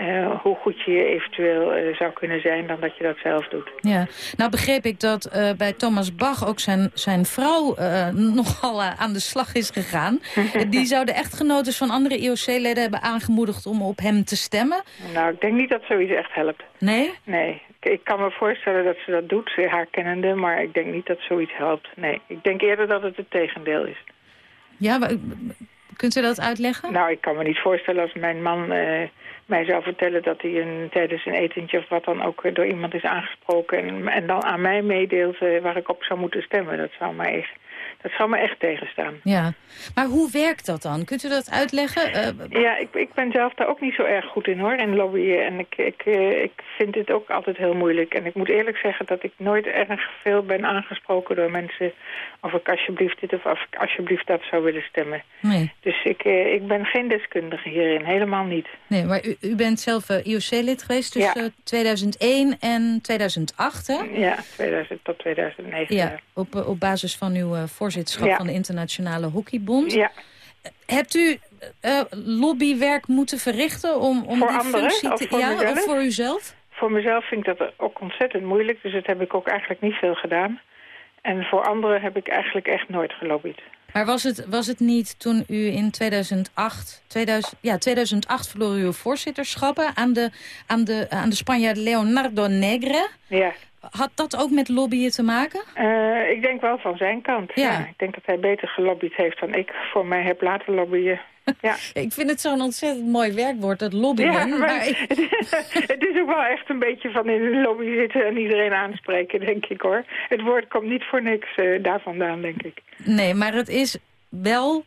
Uh, hoe goed je eventueel uh, zou kunnen zijn dan dat je dat zelf doet. Ja, nou begreep ik dat uh, bij Thomas Bach ook zijn, zijn vrouw nogal aan de slag is gegaan. Die zou de echtgenotes van andere IOC-leden hebben aangemoedigd om op hem te stemmen. Nou, ik denk niet dat zoiets echt helpt. Nee? Nee. Ik kan me voorstellen dat ze dat doet, haar kennende, maar ik denk niet dat zoiets helpt. Nee, ik denk eerder dat het het tegendeel is. Ja, maar kunt u dat uitleggen? Nou, ik kan me niet voorstellen als mijn man uh, mij zou vertellen... dat hij een, tijdens een etentje of wat dan ook door iemand is aangesproken... en, en dan aan mij meedeelt uh, waar ik op zou moeten stemmen. Dat zou mij echt, dat zou me echt tegenstaan. Ja, maar hoe werkt dat dan? Kunt u dat uitleggen? Uh, ja, ik, ik ben zelf daar ook niet zo erg goed in hoor, in lobbyen. En ik, ik, ik vind het ook altijd heel moeilijk. En ik moet eerlijk zeggen dat ik nooit erg veel ben aangesproken door mensen... of ik alsjeblieft dit of ik alsjeblieft dat zou willen stemmen. Nee. Dus ik, ik ben geen deskundige hierin, helemaal niet. Nee, maar u, u bent zelf IOC-lid geweest tussen ja. 2001 en 2008, hè? Ja, 2000 tot 2009. Ja, op, op basis van uw uh, voorzitterschap ja. van de Internationale Hockeybond. Ja. Hebt u uh, lobbywerk moeten verrichten om, om voor die anderen, functie te... Of voor ja, mezelf? of voor uzelf? Voor mezelf vind ik dat ook ontzettend moeilijk, dus dat heb ik ook eigenlijk niet veel gedaan. En voor anderen heb ik eigenlijk echt nooit gelobbyd. Maar was het, was het niet toen u in 2008, 2000, ja, 2008 verloor uw voorzitterschappen aan de, aan de, aan de Spanjaard Leonardo Negre? Ja. Had dat ook met lobbyen te maken? Uh, ik denk wel van zijn kant. Ja. ja. Ik denk dat hij beter gelobbyd heeft dan ik voor mij heb laten lobbyen. Ja. ik vind het zo'n ontzettend mooi werkwoord, dat lobbyen. Ja, maar maar ik... het is ook wel echt een beetje van in een lobby zitten en iedereen aanspreken, denk ik hoor. Het woord komt niet voor niks uh, daar vandaan, denk ik. Nee, maar het is wel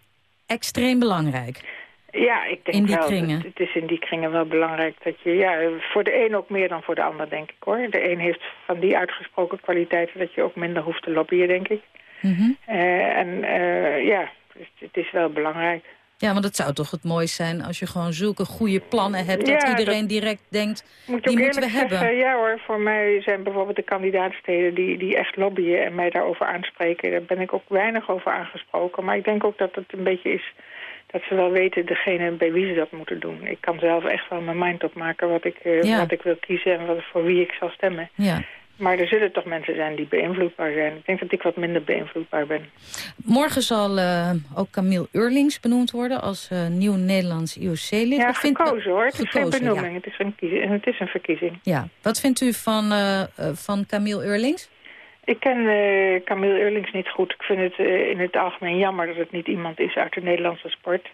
extreem belangrijk. Ja, ik denk in die wel. Kringen. Het, is in die kringen wel belangrijk dat je, ja, voor de een ook meer dan voor de ander, denk ik hoor. De een heeft van die uitgesproken kwaliteiten dat je ook minder hoeft te lobbyen, denk ik. Mm -hmm. uh, en uh, ja, het, het is wel belangrijk. Ja, want het zou toch het mooiste zijn als je gewoon zulke goede plannen hebt... dat ja, iedereen dat direct denkt, moet die moeten we zeggen, hebben. Ja hoor, voor mij zijn bijvoorbeeld de kandidaatsteden die, die echt lobbyen... en mij daarover aanspreken. Daar ben ik ook weinig over aangesproken. Maar ik denk ook dat het een beetje is dat ze wel weten degene bij wie ze dat moeten doen. Ik kan zelf echt wel mijn mind opmaken wat ik, uh, ja. wat ik wil kiezen... en wat, voor wie ik zal stemmen. Ja. Maar er zullen toch mensen zijn die beïnvloedbaar zijn. Ik denk dat ik wat minder beïnvloedbaar ben. Morgen zal uh, ook Camille Eurlings benoemd worden als uh, nieuw Nederlands IOC-lid. Ja, Wat gekozen vindt... hoor. Het gekozen, is geen benoeming, ja. het, is een het is een verkiezing. Ja. Wat vindt u van, van Camille Eurlings? Ik ken Camille Eurlings niet goed. Ik vind het in het algemeen jammer dat het niet iemand is uit de Nederlandse sport...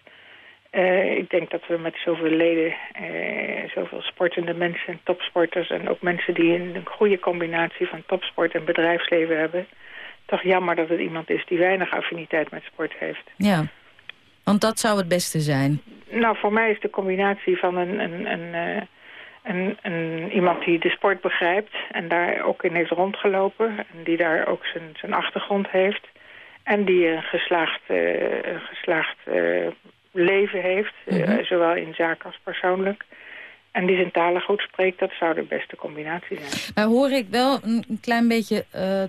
Uh, ik denk dat we met zoveel leden, uh, zoveel sportende mensen, topsporters... en ook mensen die een goede combinatie van topsport en bedrijfsleven hebben... toch jammer dat het iemand is die weinig affiniteit met sport heeft. Ja, want dat zou het beste zijn. Nou, voor mij is de combinatie van een, een, een, uh, een, een iemand die de sport begrijpt... en daar ook in heeft rondgelopen en die daar ook zijn, zijn achtergrond heeft... en die een geslaagd... een geslaagd leven heeft, mm -hmm. uh, zowel in zaken als persoonlijk. En die zijn talen goed spreekt, dat zou de beste combinatie zijn. Maar hoor ik wel een klein beetje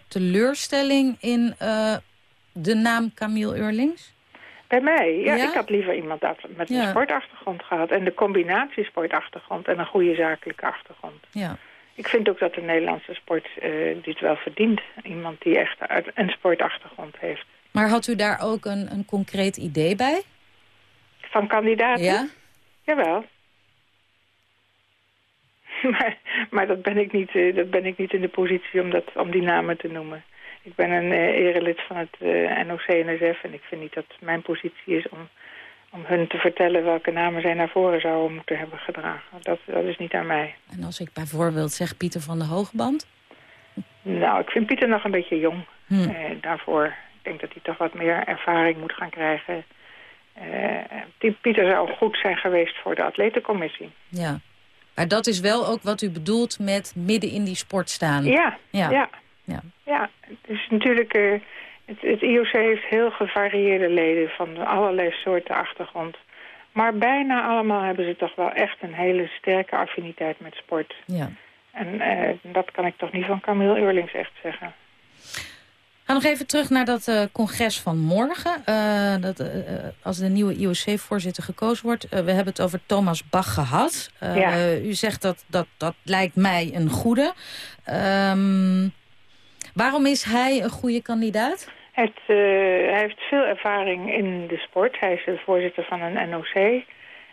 teleurstelling in de naam Camille Eurlings? Bij mij? Ja, ja? ik had liever iemand met een ja. sportachtergrond gehad. En de combinatie sportachtergrond en een goede zakelijke achtergrond. Ja. Ik vind ook dat de Nederlandse sport dit wel verdient. Iemand die echt een sportachtergrond heeft. Maar had u daar ook een, een concreet idee bij? Van kandidaten? Ja? Jawel. maar maar dat, ben ik niet, eh, dat ben ik niet in de positie om, dat, om die namen te noemen. Ik ben een uh, erelid van het uh, NOC-NSF en ik vind niet dat mijn positie is om, om hun te vertellen welke namen zij naar voren zouden moeten hebben gedragen. Dat, dat is niet aan mij. En als ik bijvoorbeeld zeg Pieter van de Hoogband? Nou, ik vind Pieter nog een beetje jong Hm. eh, daarvoor. Ik denk dat hij toch wat meer ervaring moet gaan krijgen. Eh, Pieter zou goed zijn geweest voor de atletencommissie. Ja. Maar dat is wel ook wat u bedoelt met midden in die sport staan. Ja, Ja. ja. Ja. ja. het is natuurlijk... eh, het, het IOC heeft heel gevarieerde leden van allerlei soorten achtergrond. Maar bijna allemaal hebben ze toch wel echt een hele sterke affiniteit met sport. Ja. En eh, dat kan ik toch niet van Camille Eurlings echt zeggen. Ga nog even terug naar dat eh, congres van morgen. Dat, als de nieuwe IOC-voorzitter gekozen wordt. We hebben het over Thomas Bach gehad. Eh, Ja. U zegt dat, dat dat lijkt mij een goede. Ehm, waarom is hij een goede kandidaat? Het, eh, hij heeft veel ervaring in de sport. Hij is de voorzitter van een NOC.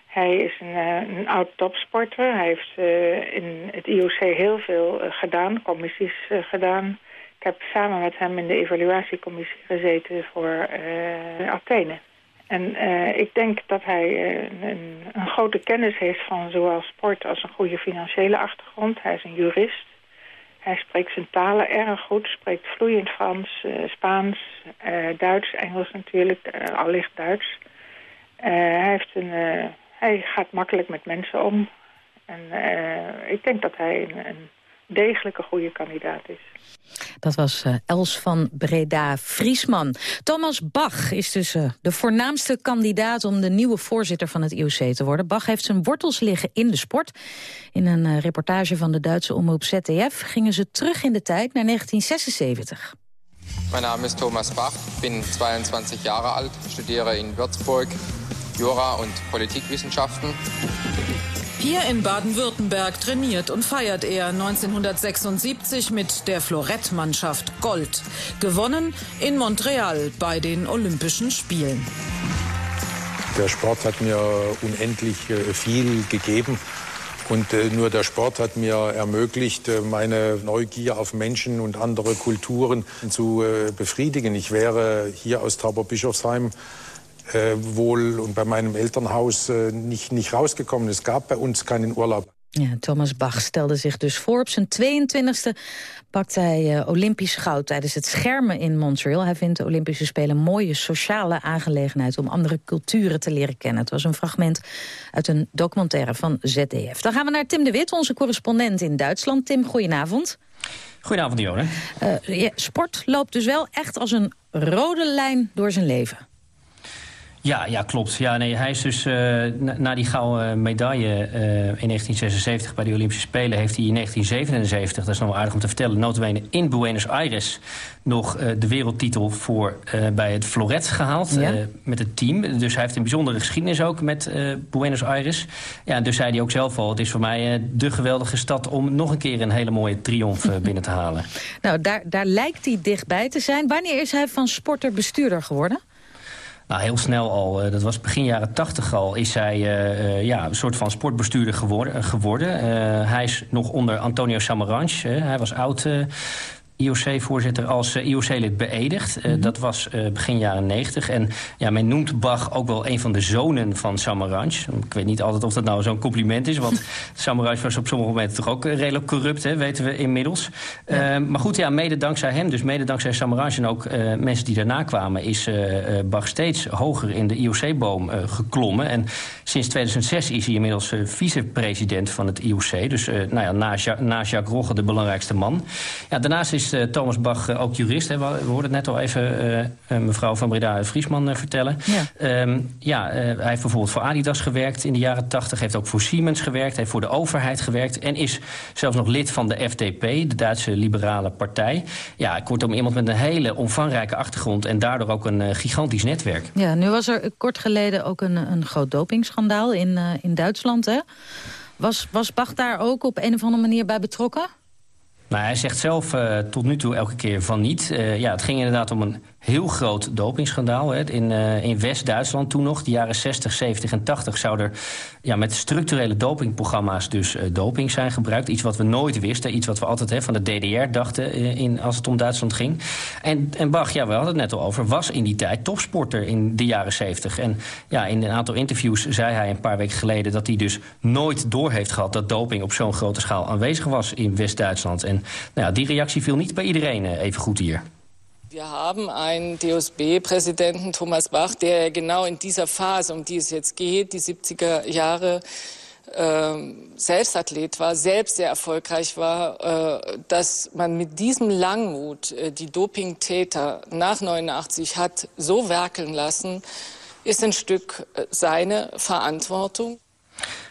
Hij is een, eh, een oud topsporter. Hij heeft eh, in het IOC heel veel gedaan, commissies gedaan. Ik heb samen met hem in de evaluatiecommissie gezeten voor Athene. En ik denk dat hij een, een grote kennis heeft van zowel sport als een goede financiële achtergrond. Hij is een jurist. Hij spreekt zijn talen erg goed, spreekt vloeiend Frans, eh, Spaans, eh, Duits, Engels natuurlijk, eh, allicht Duits. Hij, heeft een, hij gaat makkelijk met mensen om. En ik denk dat hij een, een degelijke goede kandidaat is. Dat was eh, Els van Breda-Vriesman. Thomas Bach is dus eh, de voornaamste kandidaat om de nieuwe voorzitter van het IOC te worden. Bach heeft zijn wortels liggen in de sport. In een eh, reportage van de Duitse omroep ZDF gingen ze terug in de tijd naar 1976. Mein Name ist Thomas Bach, bin 22 Jahre alt, studiere in Würzburg Jura und Politikwissenschaften. Hier in Baden-Württemberg trainiert und feiert er 1976 mit der Florettmannschaft Gold. Gewonnen in Montreal bei den Olympischen Spielen. Der Sport hat mir unendlich äh, viel gegeben. Und äh, nur der Sport hat mir ermöglicht, äh, meine Neugier auf Menschen und andere Kulturen zu befriedigen. Ich wäre hier aus Tauberbischofsheim äh, wohl und bei meinem Elternhaus äh, nicht, nicht rausgekommen. Es gab bei uns keinen Urlaub. Ja, Thomas Bach stelde zich dus voor. Op zijn 22e pakte hij eh, Olympisch goud tijdens het schermen in Montreal. Hij vindt de Olympische Spelen een mooie sociale aangelegenheid... om andere culturen te leren kennen. Het was een fragment uit een documentaire van ZDF. Dan gaan we naar Tim de Wit, onze correspondent in Duitsland. Tim, goedenavond. Goedenavond, Dionne. Eh, ja, sport loopt dus wel echt als een rode lijn door zijn leven. Ja, ja, klopt. Ja, nee, hij is dus eh, na, na die gouden medaille eh, in 1976 bij de Olympische Spelen... heeft hij in 1977, dat is nog wel aardig om te vertellen... notabene in Buenos Aires nog eh, de wereldtitel voor, bij het floret gehaald... Ja. eh, met het team. Dus hij heeft een bijzondere geschiedenis ook met Buenos Aires. Ja, dus zei hij ook zelf al... het is voor mij de geweldige stad om nog een keer een hele mooie triomf binnen te halen. Nou, daar, daar lijkt hij dichtbij te zijn. Wanneer is hij van sporter bestuurder geworden? Nou, heel snel al. eh, dat was begin jaren tachtig al. Is hij eh, eh, ja, een soort van sportbestuurder geworden. geworden. Hij is nog onder Antonio Samaranch. hij was oud IOC-voorzitter als eh, IOC-lid beëdigd. Eh, Dat was eh, begin jaren 90. En ja, men noemt Bach ook wel een van de zonen van Samaranch. Ik weet niet altijd of dat nou zo'n compliment is. Want Samaranch was op sommige momenten toch ook redelijk corrupt, hè, weten we inmiddels. Maar goed, ja, mede dankzij hem, dus mede dankzij Samaranch... en ook mensen die daarna kwamen... is Bach steeds hoger in de IOC-boom geklommen. En sinds 2006 is hij inmiddels vicepresident van het IOC. Dus nou ja, na, Ja- na Jacques Rogge de belangrijkste man. Ja, daarnaast is eh, Thomas Bach eh, ook jurist. Hè. We, hoorden het net al even eh, mevrouw van Breda-Vriesman eh, vertellen. Ja. Ehm, ja, eh, hij heeft bijvoorbeeld voor Adidas gewerkt in de jaren 80. Heeft ook voor Siemens gewerkt. Heeft voor de overheid gewerkt. En is zelfs nog lid van de FDP, de Duitse Liberale Partij. Ja, kortom iemand met een hele omvangrijke achtergrond. En daardoor ook een gigantisch netwerk. Ja, nu was er kort geleden ook een, een groot dopingschandaal in, in Duitsland. Hè? Was, was Bach daar ook op een of andere manier bij betrokken? Nou, hij zegt zelf uh, tot nu toe elke keer van niet. Uh, ja, het ging inderdaad om een heel groot dopingschandaal. Hè. In, uh, in West-Duitsland toen nog, de jaren 60, 70 en 80... zou er ja, met structurele dopingprogramma's dus doping zijn gebruikt. Iets wat we nooit wisten, iets wat we altijd hè, van de DDR dachten... in, als het om Duitsland ging. En, en Bach, ja, we hadden het net al over, was in die tijd topsporter in de jaren 70. En ja, in een aantal interviews zei hij een paar weken geleden... dat hij dus nooit door heeft gehad dat doping op zo'n grote schaal aanwezig was in West-Duitsland. Nou ja, die Reaktie viel nicht bei iedereen even gut hier. Wir haben einen DOSB-Präsidenten, Thomas Bach, der genau in dieser Phase, um die es jetzt geht, die 70er Jahre, äh, selbst Athlet war, selbst sehr erfolgreich war, äh, dass man mit diesem Langmut äh, die Dopingtäter nach 89 hat so werkeln lassen, ist ein Stück äh, seine Verantwortung.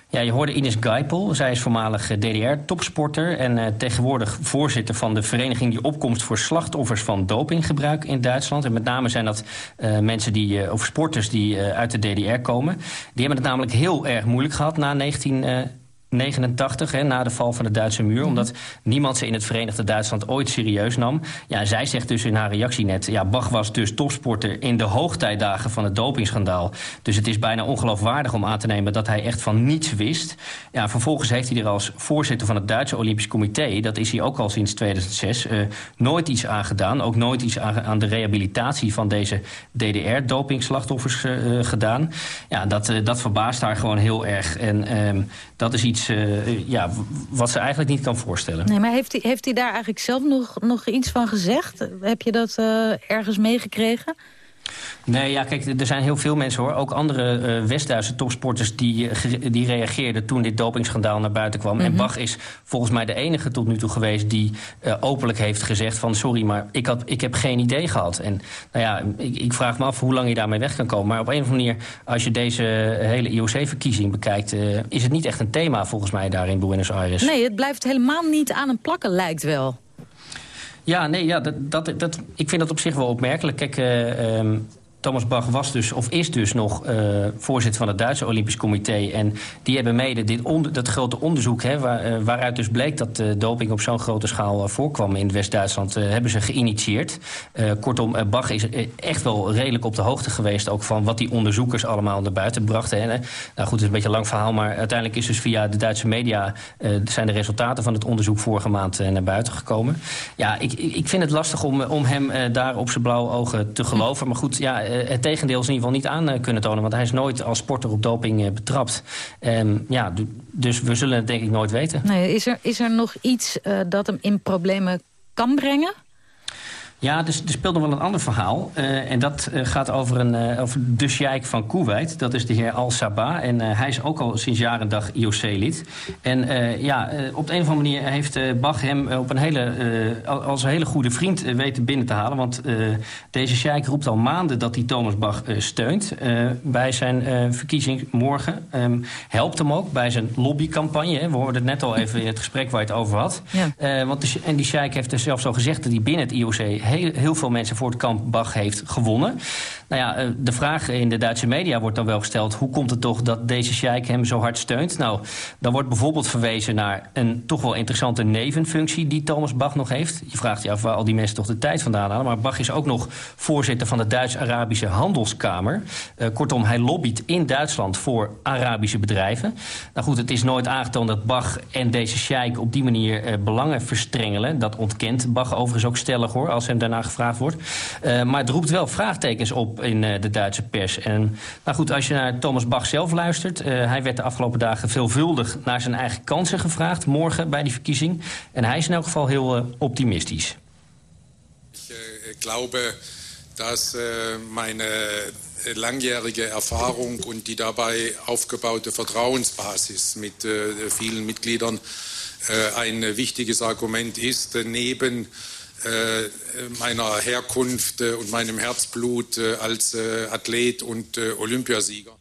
Ja, je hoorde Ines Geipel. Zij is voormalig eh, DDR-topsporter... en uh, tegenwoordig voorzitter van de vereniging... die opkomst voor slachtoffers van dopinggebruik in Duitsland. En met name zijn dat uh, mensen die, of sporters die uit de DDR komen. Die hebben het namelijk heel erg moeilijk gehad na 19... 89, hè, na de val van de Duitse muur. Mhm. Omdat niemand ze in het Verenigde Duitsland ooit serieus nam. Ja, zij zegt dus in haar reactie net... ja, Bach was dus topsporter in de hoogtijdagen van het dopingschandaal. Dus het is bijna ongeloofwaardig om aan te nemen... dat hij echt van niets wist. Ja, vervolgens heeft hij er als voorzitter van het Duitse Olympisch Comité... dat is hij ook al sinds 2006, uh, eh, nooit iets aan gedaan. Ook nooit iets aan, aan de rehabilitatie van deze DDR-dopingslachtoffers uh, gedaan. Ja, dat, uh, dat verbaast haar gewoon heel erg. En ehm, dat is iets uh, ja, wat ze eigenlijk niet kan voorstellen. Nee, maar heeft hij, heeft daar eigenlijk zelf nog, nog iets van gezegd? Heb je dat uh, ergens meegekregen? Nee, ja, kijk, er zijn heel veel mensen hoor. Ook andere uh, West-Duitse topsporters die, uh, die reageerden toen dit dopingschandaal naar buiten kwam. Mm -hmm. En mhm. Bach is volgens mij de enige tot nu toe geweest die uh, openlijk heeft gezegd van sorry, maar ik, had, ik heb geen idee gehad. En nou ja, ik, ik, vraag me af hoe lang je daarmee weg kan komen. Maar op een of andere manier, als je deze hele IOC-verkiezing bekijkt, is het niet echt een thema volgens mij daar in Buenos Aires. Nee, het blijft helemaal niet aan een plakken, lijkt wel. Ja, nee, ja, dat, dat, dat, ik vind dat op zich wel opmerkelijk. Kijk, uh, um, Thomas Bach was dus, of is dus nog uh, voorzitter van het Duitse Olympisch Comité. En die hebben mede dit onder, dat grote onderzoek... Hè, waar, uh, waaruit dus bleek dat uh, doping op zo'n grote schaal voorkwam in West-Duitsland... hebben ze geïnitieerd. kortom, Bach is echt wel redelijk op de hoogte geweest... ook van wat die onderzoekers allemaal naar buiten brachten. En, nou goed, het is een beetje een lang verhaal... maar uiteindelijk is dus via de Duitse media... zijn de resultaten van het onderzoek vorige maand naar buiten gekomen. Ja, ik, ik vind het lastig om, om hem daar op zijn blauwe ogen te geloven. Maar goed, ja het tegendeel is in ieder geval niet aan uh, kunnen tonen. Want hij is nooit als sporter op doping uh, betrapt. Um, ja, dus we zullen het denk ik nooit weten. Nee, is, er, is er nog iets dat hem in problemen kan brengen? Ja, dus, er speelt nog wel een ander verhaal. Uh, en dat uh, gaat over, een, uh, over de sheik van Kuwait. Dat is de heer Al-Sabah. En hij is ook al sinds jaren dag IOC-lid. En ja, op de een of andere manier heeft Bach hem op een hele, als een hele goede vriend weten binnen te halen. Want deze sheik roept al maanden dat hij Thomas Bach steunt. bij zijn verkiezing morgen. Um, helpt hem ook bij zijn lobbycampagne. We hoorden het net al even in het gesprek waar je het over had. Ja. want de, en die sheik heeft er zelfs al gezegd dat hij binnen het IOC heel, veel mensen voor het kamp Bach heeft gewonnen. Nou ja, eh, de vraag in de Duitse media wordt dan wel gesteld... hoe komt het toch dat deze sheik hem zo hard steunt? Nou, dan wordt bijvoorbeeld verwezen naar een toch wel interessante nevenfunctie... die Thomas Bach nog heeft. Je vraagt je af waar al die mensen toch de tijd vandaan halen. Maar Bach is ook nog voorzitter van de Duits-Arabische Handelskamer. Uh, kortom, hij lobbyt in Duitsland voor Arabische bedrijven. Nou goed, het is nooit aangetoond dat Bach en deze sheik... op die manier uh, belangen verstrengelen. Dat ontkent Bach overigens ook stellig, hoor, als hem daarna gevraagd wordt. Maar het roept wel vraagtekens op in uh, de Duitse pers. En nou goed, als je naar Thomas Bach zelf luistert... Uh, hij werd de afgelopen dagen veelvuldig naar zijn eigen kansen gevraagd... morgen bij die verkiezing. En hij is in elk geval heel uh, optimistisch. Ik glaube, dass meine langjährige Erfahrung und die dabei aufgebaute Vertrauensbasis mit vielen Mitgliedern ein wichtiges Argument ist, neben meiner Herkunft äh, und meinem Herzblut äh, als Athlet und Olympiasieger.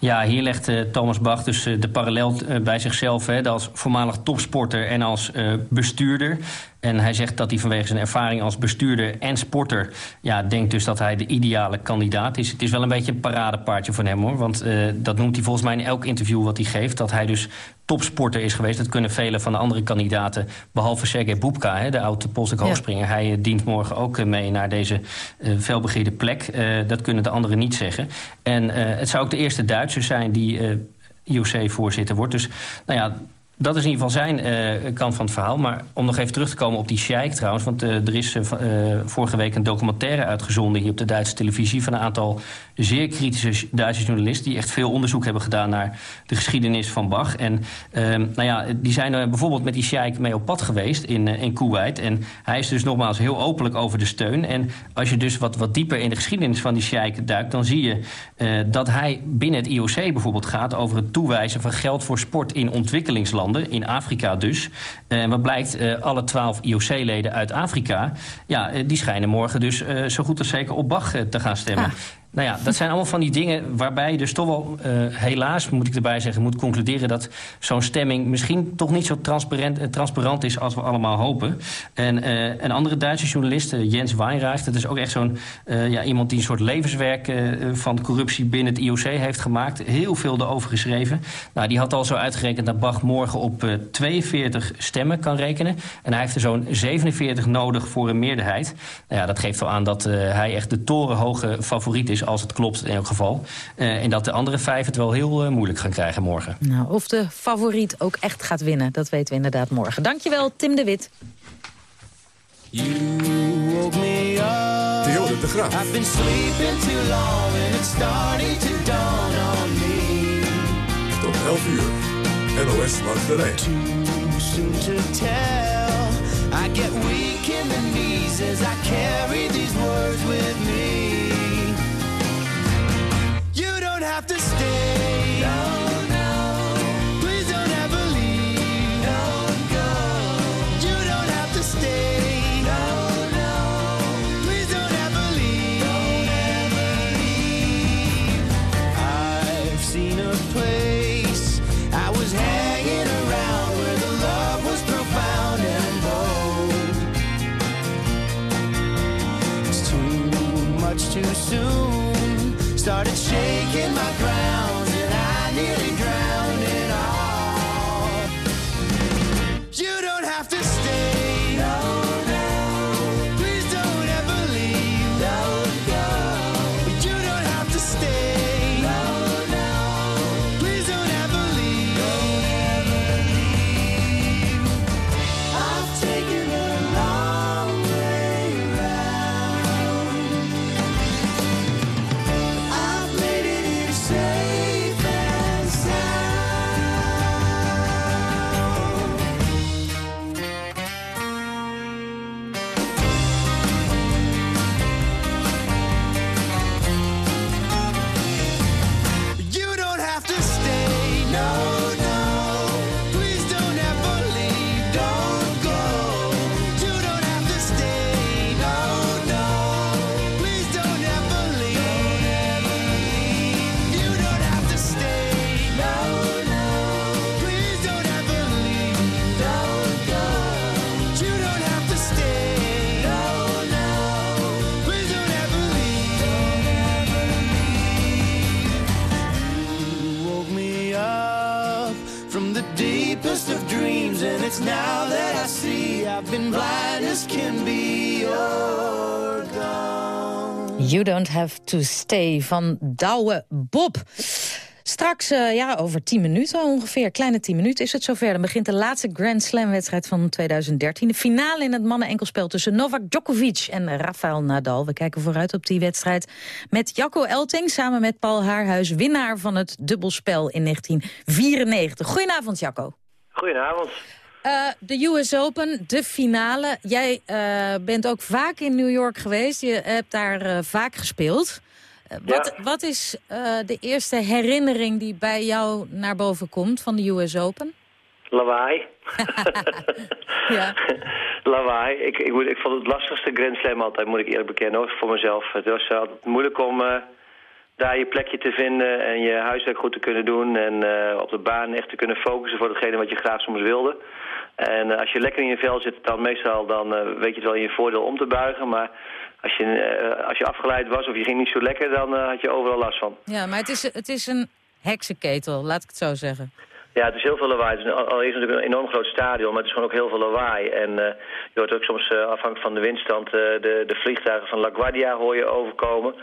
Ja, hier legt Thomas Bach dus de parallel bij zichzelf... Hè, als voormalig topsporter en als bestuurder. En hij zegt dat hij vanwege zijn ervaring als bestuurder en sporter... Ja, denkt dus dat hij de ideale kandidaat is. Het is wel een beetje een paradepaardje van hem, hoor. Want uh, dat noemt hij volgens mij in elk interview wat hij geeft... dat hij dus topsporter is geweest. Dat kunnen vele van de andere kandidaten, behalve Sergej Boepka... Hè, de oude Poolse hoogspringer. Hij uh, dient morgen ook mee naar deze uh, felbegeerde plek. dat kunnen de anderen niet zeggen. En het zou ook de eerste Duitser zijn die IOC-voorzitter wordt. Dus nou ja, dat is in ieder geval zijn uh, kant van het verhaal. Maar om nog even terug te komen op die sheik trouwens... want uh, er is uh, vorige week een documentaire uitgezonden... hier op de Duitse televisie... van een aantal zeer kritische Duitse journalisten... die echt veel onderzoek hebben gedaan naar de geschiedenis van Bach. En ehm, nou ja, die zijn er bijvoorbeeld met die sheik mee op pad geweest in, in Kuwait. En hij is dus nogmaals heel openlijk over de steun. En als je dus wat, wat dieper in de geschiedenis van die sheik duikt... dan zie je dat hij binnen het IOC bijvoorbeeld gaat... over het toewijzen van geld voor sport in in Afrika dus. En wat blijkt, uh, alle twaalf IOC-leden uit Afrika... Ja, die schijnen morgen dus zo goed als zeker op Bach te gaan stemmen. Nou ja, dat zijn allemaal van die dingen waarbij je dus toch wel, uh, helaas moet ik erbij zeggen, moet concluderen dat zo'n stemming misschien toch niet zo transparant, uh, transparant is als we allemaal hopen. En uh, een andere Duitse journalist, Jens Weinreich, dat is ook echt zo'n ja, iemand die een soort levenswerk van corruptie binnen het IOC heeft gemaakt. Heel veel erover geschreven. Nou, die had al zo uitgerekend dat Bach morgen op 42 stemmen kan rekenen. En hij heeft er zo'n 47 nodig voor een meerderheid. Nou ja, dat geeft wel aan dat hij echt de torenhoge favoriet is als het klopt in elk geval. Uh, en dat de andere vijf het wel heel uh, moeilijk gaan krijgen morgen. Nou, of de favoriet ook echt gaat winnen, dat weten we inderdaad morgen. Dankjewel, Tim de Wit. You woke me up. Theo de Graaf. I've been sleeping too long and it's starting to dawn on me. Tot 11 uur. NOS langs de lijn. Too soon to tell. I get weak in the knees as I carry these words with me. Have to stay. Van Douwe Bob. Straks, eh, ja, over 10 minuten ongeveer, kleine 10 minuten is het zover. Dan begint de laatste Grand Slam-wedstrijd van 2013. De finale in het mannen-enkelspel tussen Novak Djokovic en Rafael Nadal. We kijken vooruit op die wedstrijd met Jacco Elting... samen met Paul Haarhuis, winnaar van het dubbelspel in 1994. Goedenavond, Jacco. Goedenavond. Eh, de US Open, de finale. Jij eh, bent ook vaak in New York geweest. Je hebt daar vaak gespeeld. Eh, wat, wat is eh, de eerste herinnering die bij jou naar boven komt van de US Open? Lawaai. Ja. Lawaai. Ik, ik, vond het lastigste Grand Slam altijd, moet ik eerlijk bekennen, hoor, voor mezelf. Het was eh, altijd moeilijk om, daar je plekje te vinden en je huiswerk goed te kunnen doen en op de baan echt te kunnen focussen voor hetgene wat je graag soms wilde. En als je lekker in je vel zit, dan meestal dan, weet je het wel in je voordeel om te buigen. Maar als je, eh, als je afgeleid was of je ging niet zo lekker, dan eh, had je overal last van. Ja, maar het is, het is een heksenketel, laat ik het zo zeggen. Ja, het is heel veel lawaai. Het is een- allereerst natuurlijk een enorm groot stadion, maar het is gewoon ook heel veel lawaai. En eh, je hoort ook soms, afhankelijk van de windstand, de, de vliegtuigen van LaGuardia hoor je overkomen.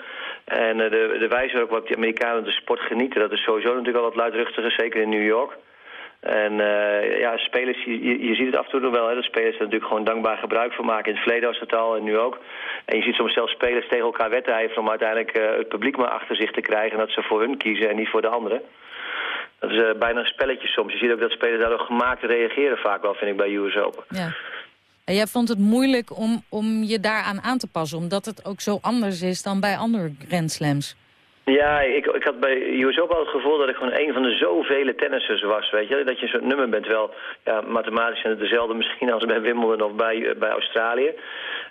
En de, de wijze ook waarop die Amerikanen de sport genieten, dat is sowieso natuurlijk al wat luidruchtiger, zeker in New York. En eh, ja, spelers, je, je- ziet het af en toe nog wel, hè, dat spelers er natuurlijk gewoon dankbaar gebruik van maken. In het verleden was het al en nu ook. En je ziet soms zelfs spelers tegen elkaar wedijveren om uiteindelijk eh, het publiek maar achter zich te krijgen. En dat ze voor hun kiezen en niet voor de anderen. Dat is eh, bijna een spelletje soms. Je ziet ook dat spelers daardoor gemaakt reageren vaak wel, vind ik, bij US Open. Ja. En jij vond het moeilijk om, om je daaraan aan te passen... omdat het ook zo anders is dan bij andere Grand Slams. Ja, ik, ik had bij US Open al het gevoel dat ik gewoon een van de zoveel tennissers was, weet je. Dat je zo'n nummer bent, wel ja, mathematisch zijn het dezelfde misschien als bij Wimbledon of bij, eh, bij Australië.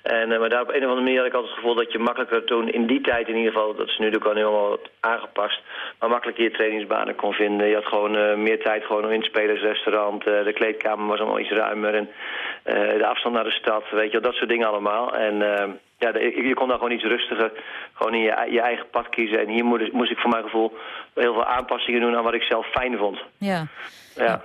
En, eh, maar daar op een of andere manier had ik altijd het gevoel dat je makkelijker toen, in die tijd in ieder geval, dat is nu natuurlijk al helemaal aangepast, maar makkelijker je trainingsbanen kon vinden. Je had gewoon eh, meer tijd gewoon in het spelersrestaurant, de kleedkamer was allemaal iets ruimer en de afstand naar de stad, weet je, dat soort dingen allemaal. En ja, je kon daar gewoon iets rustiger, gewoon in je, je eigen pad kiezen. En hier moest, moest ik voor mijn gevoel heel veel aanpassingen doen aan wat ik zelf fijn vond. Ja. Ja.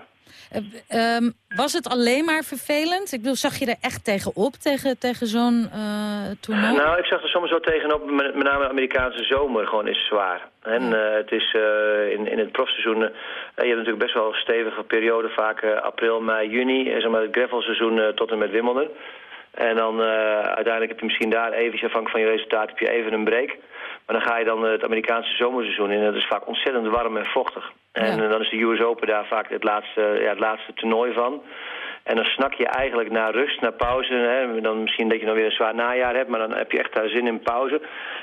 Eh, ehm, was het alleen maar vervelend? Ik bedoel, zag je er echt tegenop, tegen, tegen zo'n eh toernooi? Nou, ik zag er soms wel tegenop, met, met name de Amerikaanse zomer gewoon is zwaar. En eh, het is in, in het profseizoen, je hebt natuurlijk best wel een stevige periode, vaak april, mei, juni, zeg maar het gravelseizoen tot en met Wimbledon. En dan eh, uiteindelijk heb je misschien daar even, afhankelijk van je resultaat, heb je even een break. Maar dan ga je dan eh, het Amerikaanse zomerseizoen in. Dat is vaak ontzettend warm en vochtig. En eh, dan is de US Open daar vaak het laatste, ja, het laatste toernooi van. En dan snak je eigenlijk naar rust, naar pauze. Hè. Dan misschien dat je nog weer een zwaar najaar hebt, maar dan heb je echt daar zin in pauze.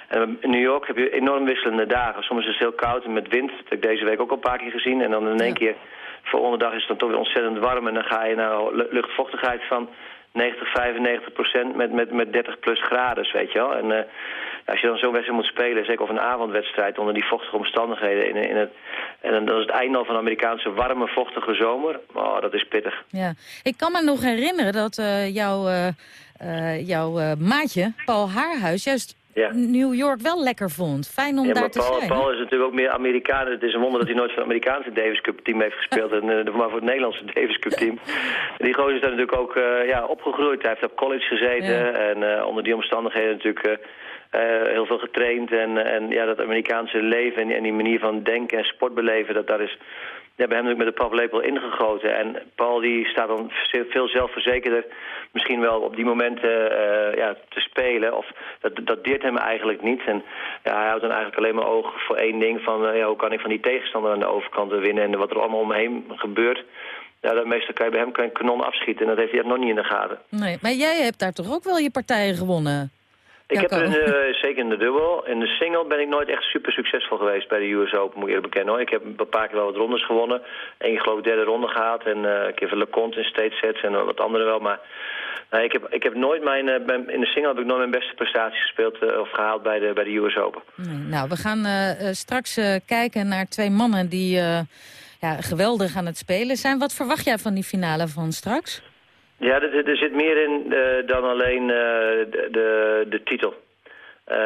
En in New York heb je enorm wisselende dagen. Soms is het heel koud en met wind. Dat heb ik deze week ook al een paar keer gezien. En dan in één keer, voor onderdag is het dan toch weer ontzettend warm. En dan ga je naar lu- luchtvochtigheid van 90, 95 procent met, met, met 30 plus graden, weet je wel. En eh, als je dan zo'n wedstrijd moet spelen, zeker of een avondwedstrijd onder die vochtige omstandigheden in, in het, en dan, is het einde al van de Amerikaanse warme, vochtige zomer. Oh, dat is pittig. Ja. Ik kan me nog herinneren dat eh, jouw, eh, jouw maatje, Paul Haarhuis, juist Ja. New York wel lekker vond. Fijn om Ja, daar te Paul, zijn. Paul is natuurlijk ook meer Amerikaan. Het is een wonder dat hij nooit voor het Amerikaanse Davis Cup team heeft gespeeld. en, eh, maar voor het Nederlandse Davis Cup team. Die gozer is daar natuurlijk ook eh, ja, opgegroeid. Hij heeft op college gezeten. Ja. En eh, onder die omstandigheden natuurlijk heel veel getraind. En, en ja, dat Amerikaanse leven en, die- en die manier van denken en sportbeleven, dat daar is bij hem natuurlijk met de paplepel ingegoten. En Paul die staat dan ve- veel zelfverzekerder misschien wel op die momenten eh, ja, te spelen. Of dat, dat deert hem eigenlijk niet. En ja, hij houdt dan eigenlijk alleen maar oog voor één ding. Van eh, ja, hoe kan ik van die tegenstander aan de overkant winnen. En wat er allemaal omheen gebeurt. Ja, dat meestal kan je bij hem kan kanon afschieten. En dat heeft hij nog niet in de gaten. Nee, maar jij hebt daar toch ook wel je partijen gewonnen? Ik heb er eh, zeker in de dubbel. In de single ben ik nooit echt super succesvol geweest bij de US Open, moet ik eerlijk bekennen. Hoor. Ik heb een paar keer wel wat rondes gewonnen. Eén geloof ik derde ronde gehad. En eh, een keer van LeConte in state sets en wat andere wel. Maar nee, ik, heb, ik heb nooit mijn, eh, ben- in de single heb ik nooit mijn beste prestaties gespeeld of gehaald bij de, bij de US Open. Nou, we gaan straks kijken naar twee mannen die ja, geweldig aan het spelen zijn. Wat verwacht jij van die finale van straks? Ja, er, er- zit meer in eh, dan alleen eh, de, de, de titel. eh,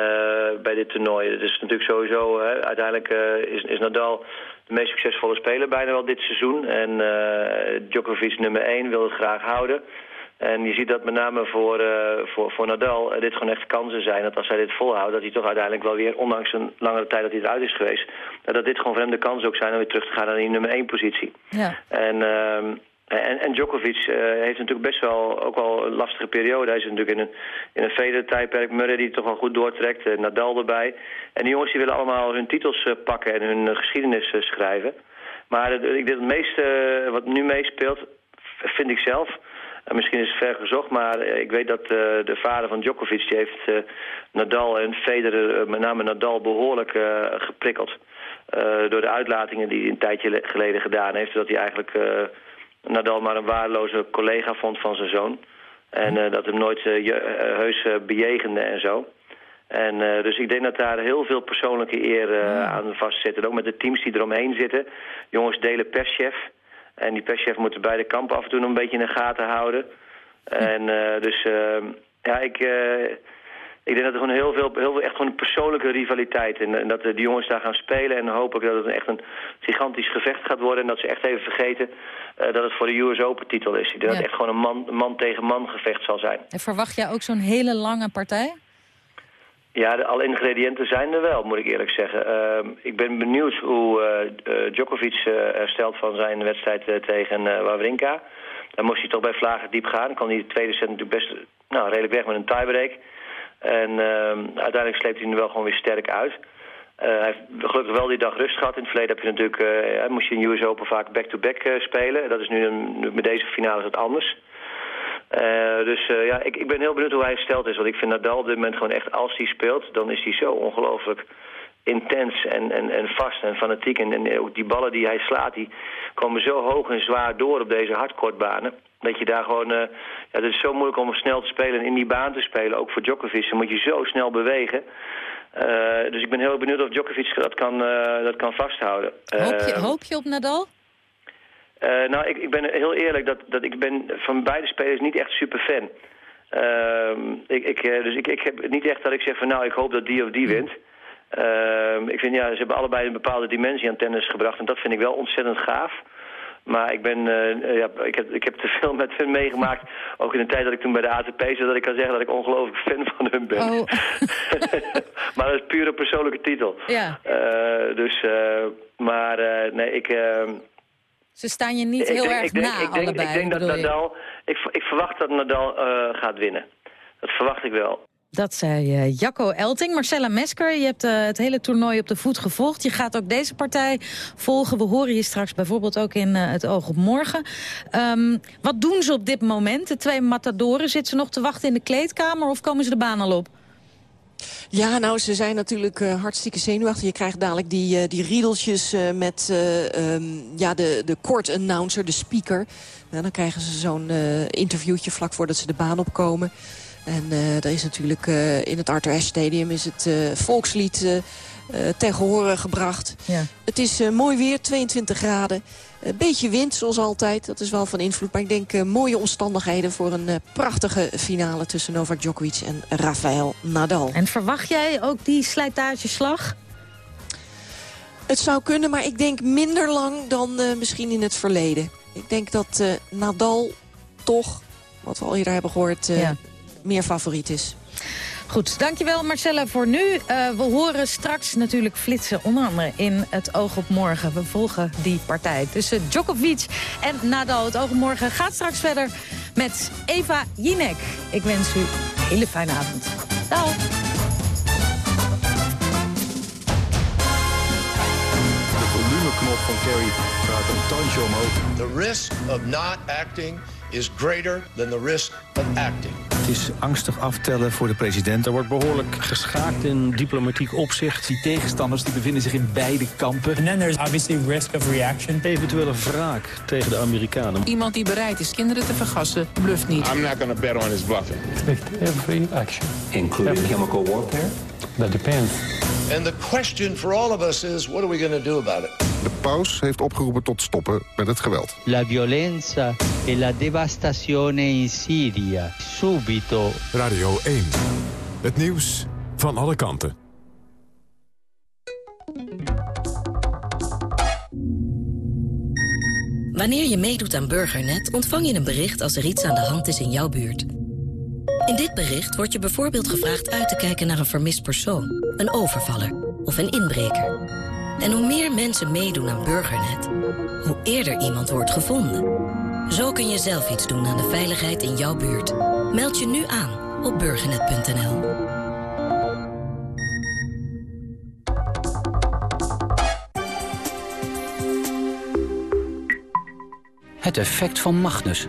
bij dit toernooi. Het is natuurlijk sowieso, hè, uiteindelijk is, is Nadal de meest succesvolle speler bijna wel dit seizoen. En eh, Djokovic nummer 1 wil het graag houden. En je ziet dat met name voor, voor, voor Nadal dit gewoon echt kansen zijn. Dat als hij dit volhoudt, dat hij toch uiteindelijk wel weer, ondanks een langere tijd dat hij eruit is geweest, dat dit gewoon voor hem de kans ook zijn om weer terug te gaan naar die nummer 1 positie. Ja. En, ehm, en, en Djokovic eh, heeft natuurlijk best wel ook wel een lastige periode. Hij is natuurlijk in een, in een Federer-tijdperk. Murray die toch wel goed doortrekt. eh, Nadal erbij. En die jongens die willen allemaal hun titels eh, pakken en hun geschiedenis schrijven. Maar ik denk het meeste wat nu meespeelt, vind ik zelf... en misschien is het ver gezocht, maar ik weet dat de vader van Djokovic... die heeft Nadal en Federer, met name Nadal, behoorlijk eh, geprikkeld. Door de uitlatingen die hij een tijdje le- geleden gedaan heeft. Dat hij eigenlijk... Nadal maar een waardeloze collega vond van zijn zoon. En eh, dat hem nooit je, eh, heus bejegende en zo. En dus ik denk dat daar heel veel persoonlijke eer eh, aan vastzit. En ook met de teams die eromheen zitten. Jongens delen perschef. En die perschef moet beide kampen af en toe een beetje in de gaten houden. En eh, dus eh, ja, ik, ik denk dat er gewoon heel veel, heel veel echt gewoon een persoonlijke rivaliteit. En, en dat die jongens daar gaan spelen. En hoop ik dat het echt een gigantisch gevecht gaat worden. En dat ze echt even vergeten eh, dat het voor de US Open titel is. Ik denk dat het echt gewoon een man, man tegen man gevecht zal zijn. En verwacht jij ook zo'n hele lange partij? Ja, de, alle ingrediënten zijn er wel, moet ik eerlijk zeggen. Ehm, ik ben benieuwd hoe eh, Djokovic herstelt van zijn wedstrijd tegen Wawrinka. Dan moest hij toch bij Vlagen diep gaan. Dan kwam hij de tweede set natuurlijk best nou, redelijk weg met een tiebreak. En ehm, uiteindelijk sleept hij nu wel gewoon weer sterk uit. Eh, hij heeft gelukkig wel die dag rust gehad. In het verleden heb je natuurlijk, ja, moest je in US Open vaak back-to-back eh, spelen. Dat is nu, met deze finale het anders. Dus ja, ik, ik ben heel benieuwd hoe hij hersteld is. Want ik vind Nadal op dit moment gewoon echt, als hij speelt... dan is hij zo ongelooflijk intens en, en, en vast en fanatiek. En, en ook die ballen die hij slaat, die komen zo hoog en zwaar door op deze hardcourtbanen. Dat je daar gewoon... eh, ja, het is zo moeilijk om snel te spelen en in die baan te spelen. Ook voor Djokovic, dan moet je zo snel bewegen. Eh, dus ik ben heel benieuwd of Djokovic dat kan, eh, dat kan vasthouden. Hoop je, Eh, hoop je op Nadal? nou, ik, ik ben heel eerlijk dat, dat ik ben van beide spelers niet echt super fan. Ehm, ik, ik, dus ik, ik heb niet echt dat ik zeg van nou, ik hoop dat die of die wint. Ehm, ik vind ja, ze hebben allebei een bepaalde dimensie aan tennis gebracht en dat vind ik wel ontzettend gaaf. Maar ik ben, eh, ja, ik heb, ik heb te veel met hun meegemaakt. Ook in de tijd dat ik toen bij de ATP zat, dat ik kan zeggen dat ik ongelooflijk fan van hun ben. Oh. maar dat is puur een persoonlijke titel. Ja. Eh, dus, eh, maar nee, ik... Ze staan je niet heel denk- erg denk, na, ik denk, allebei. Ik denk dat? Nadal... Ik, ik verwacht dat Nadal gaat winnen. Dat verwacht ik wel. Dat zei eh, Jacco Elting. Marcella Mesker, je hebt eh, het hele toernooi op de voet gevolgd. Je gaat ook deze partij volgen. We horen je straks bijvoorbeeld ook in eh, het oog op morgen. Ehm, wat doen ze op dit moment? De twee matadoren, zitten ze nog te wachten in de kleedkamer... of komen ze de baan al op? Ja, nou, ze zijn natuurlijk hartstikke zenuwachtig. Je krijgt dadelijk die, die riedeltjes met eh, ehm, ja, de, de court announcer, de speaker. Nou, dan krijgen ze zo'n interviewtje vlak voordat ze de baan opkomen. En eh er is natuurlijk eh, in het Arthur Ashe Stadium is het eh, volkslied ten gehore gebracht. Ja. Het is eh, mooi weer, 22 graden. Een beetje wind, zoals altijd. Dat is wel van invloed. Maar ik denk mooie omstandigheden voor een eh, prachtige finale... tussen Novak Djokovic en Rafael Nadal. En verwacht jij ook die slijtageslag? Het zou kunnen, maar ik denk minder lang dan eh, misschien in het verleden. Ik denk dat eh, Nadal toch, wat we al eerder hebben gehoord, eh, Ja. Meer favoriet is. Goed, dankjewel Marcella voor nu. Eh, we horen straks natuurlijk flitsen, onder andere in het oog op morgen. We volgen die partij tussen Djokovic en Nadal. Het oog op morgen gaat straks verder met Eva Jinek. Ik wens u een hele fijne avond. Dag. De volumeknop van Kerry gaat een tandje omhoog. The risk of not acting is greater than the risk of acting. Het is angstig aftellen voor de president. Er wordt behoorlijk geschaakt in diplomatiek opzicht. Die tegenstanders die bevinden zich in beide kampen. And then there's obviously risk of reaction. Eventuele wraak tegen de Amerikanen. Iemand die bereid is kinderen te vergassen, bluft niet. I'm not going to bet on his bluffing. Every action. Including chemical warfare? That depends. And the question for all of us is, what are we going to do about it? De paus heeft opgeroepen tot stoppen met het geweld. La violenza e la devastazione in Siria. Subito. Radio 1. Het nieuws van alle kanten. Wanneer je meedoet aan Burgernet ontvang je een bericht als er iets aan de hand is in jouw buurt. In dit bericht wordt je bijvoorbeeld gevraagd uit te kijken naar een vermist persoon, een overvaller of een inbreker. En hoe meer mensen meedoen aan Burgernet, hoe eerder iemand wordt gevonden. Zo kun je zelf iets doen aan de veiligheid in jouw buurt. Meld je nu aan op burgernet.nl. Het effect van Magnus.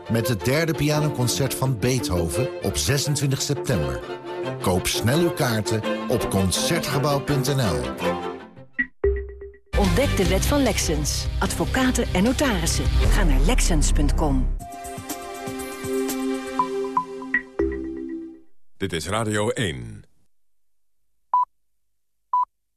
met het derde pianoconcert van Beethoven op 26 september. Koop snel uw kaarten op Concertgebouw.nl. Ontdek de wet van Lexens. Advocaten en notarissen. Ga naar Lexens.com. Dit is Radio 1.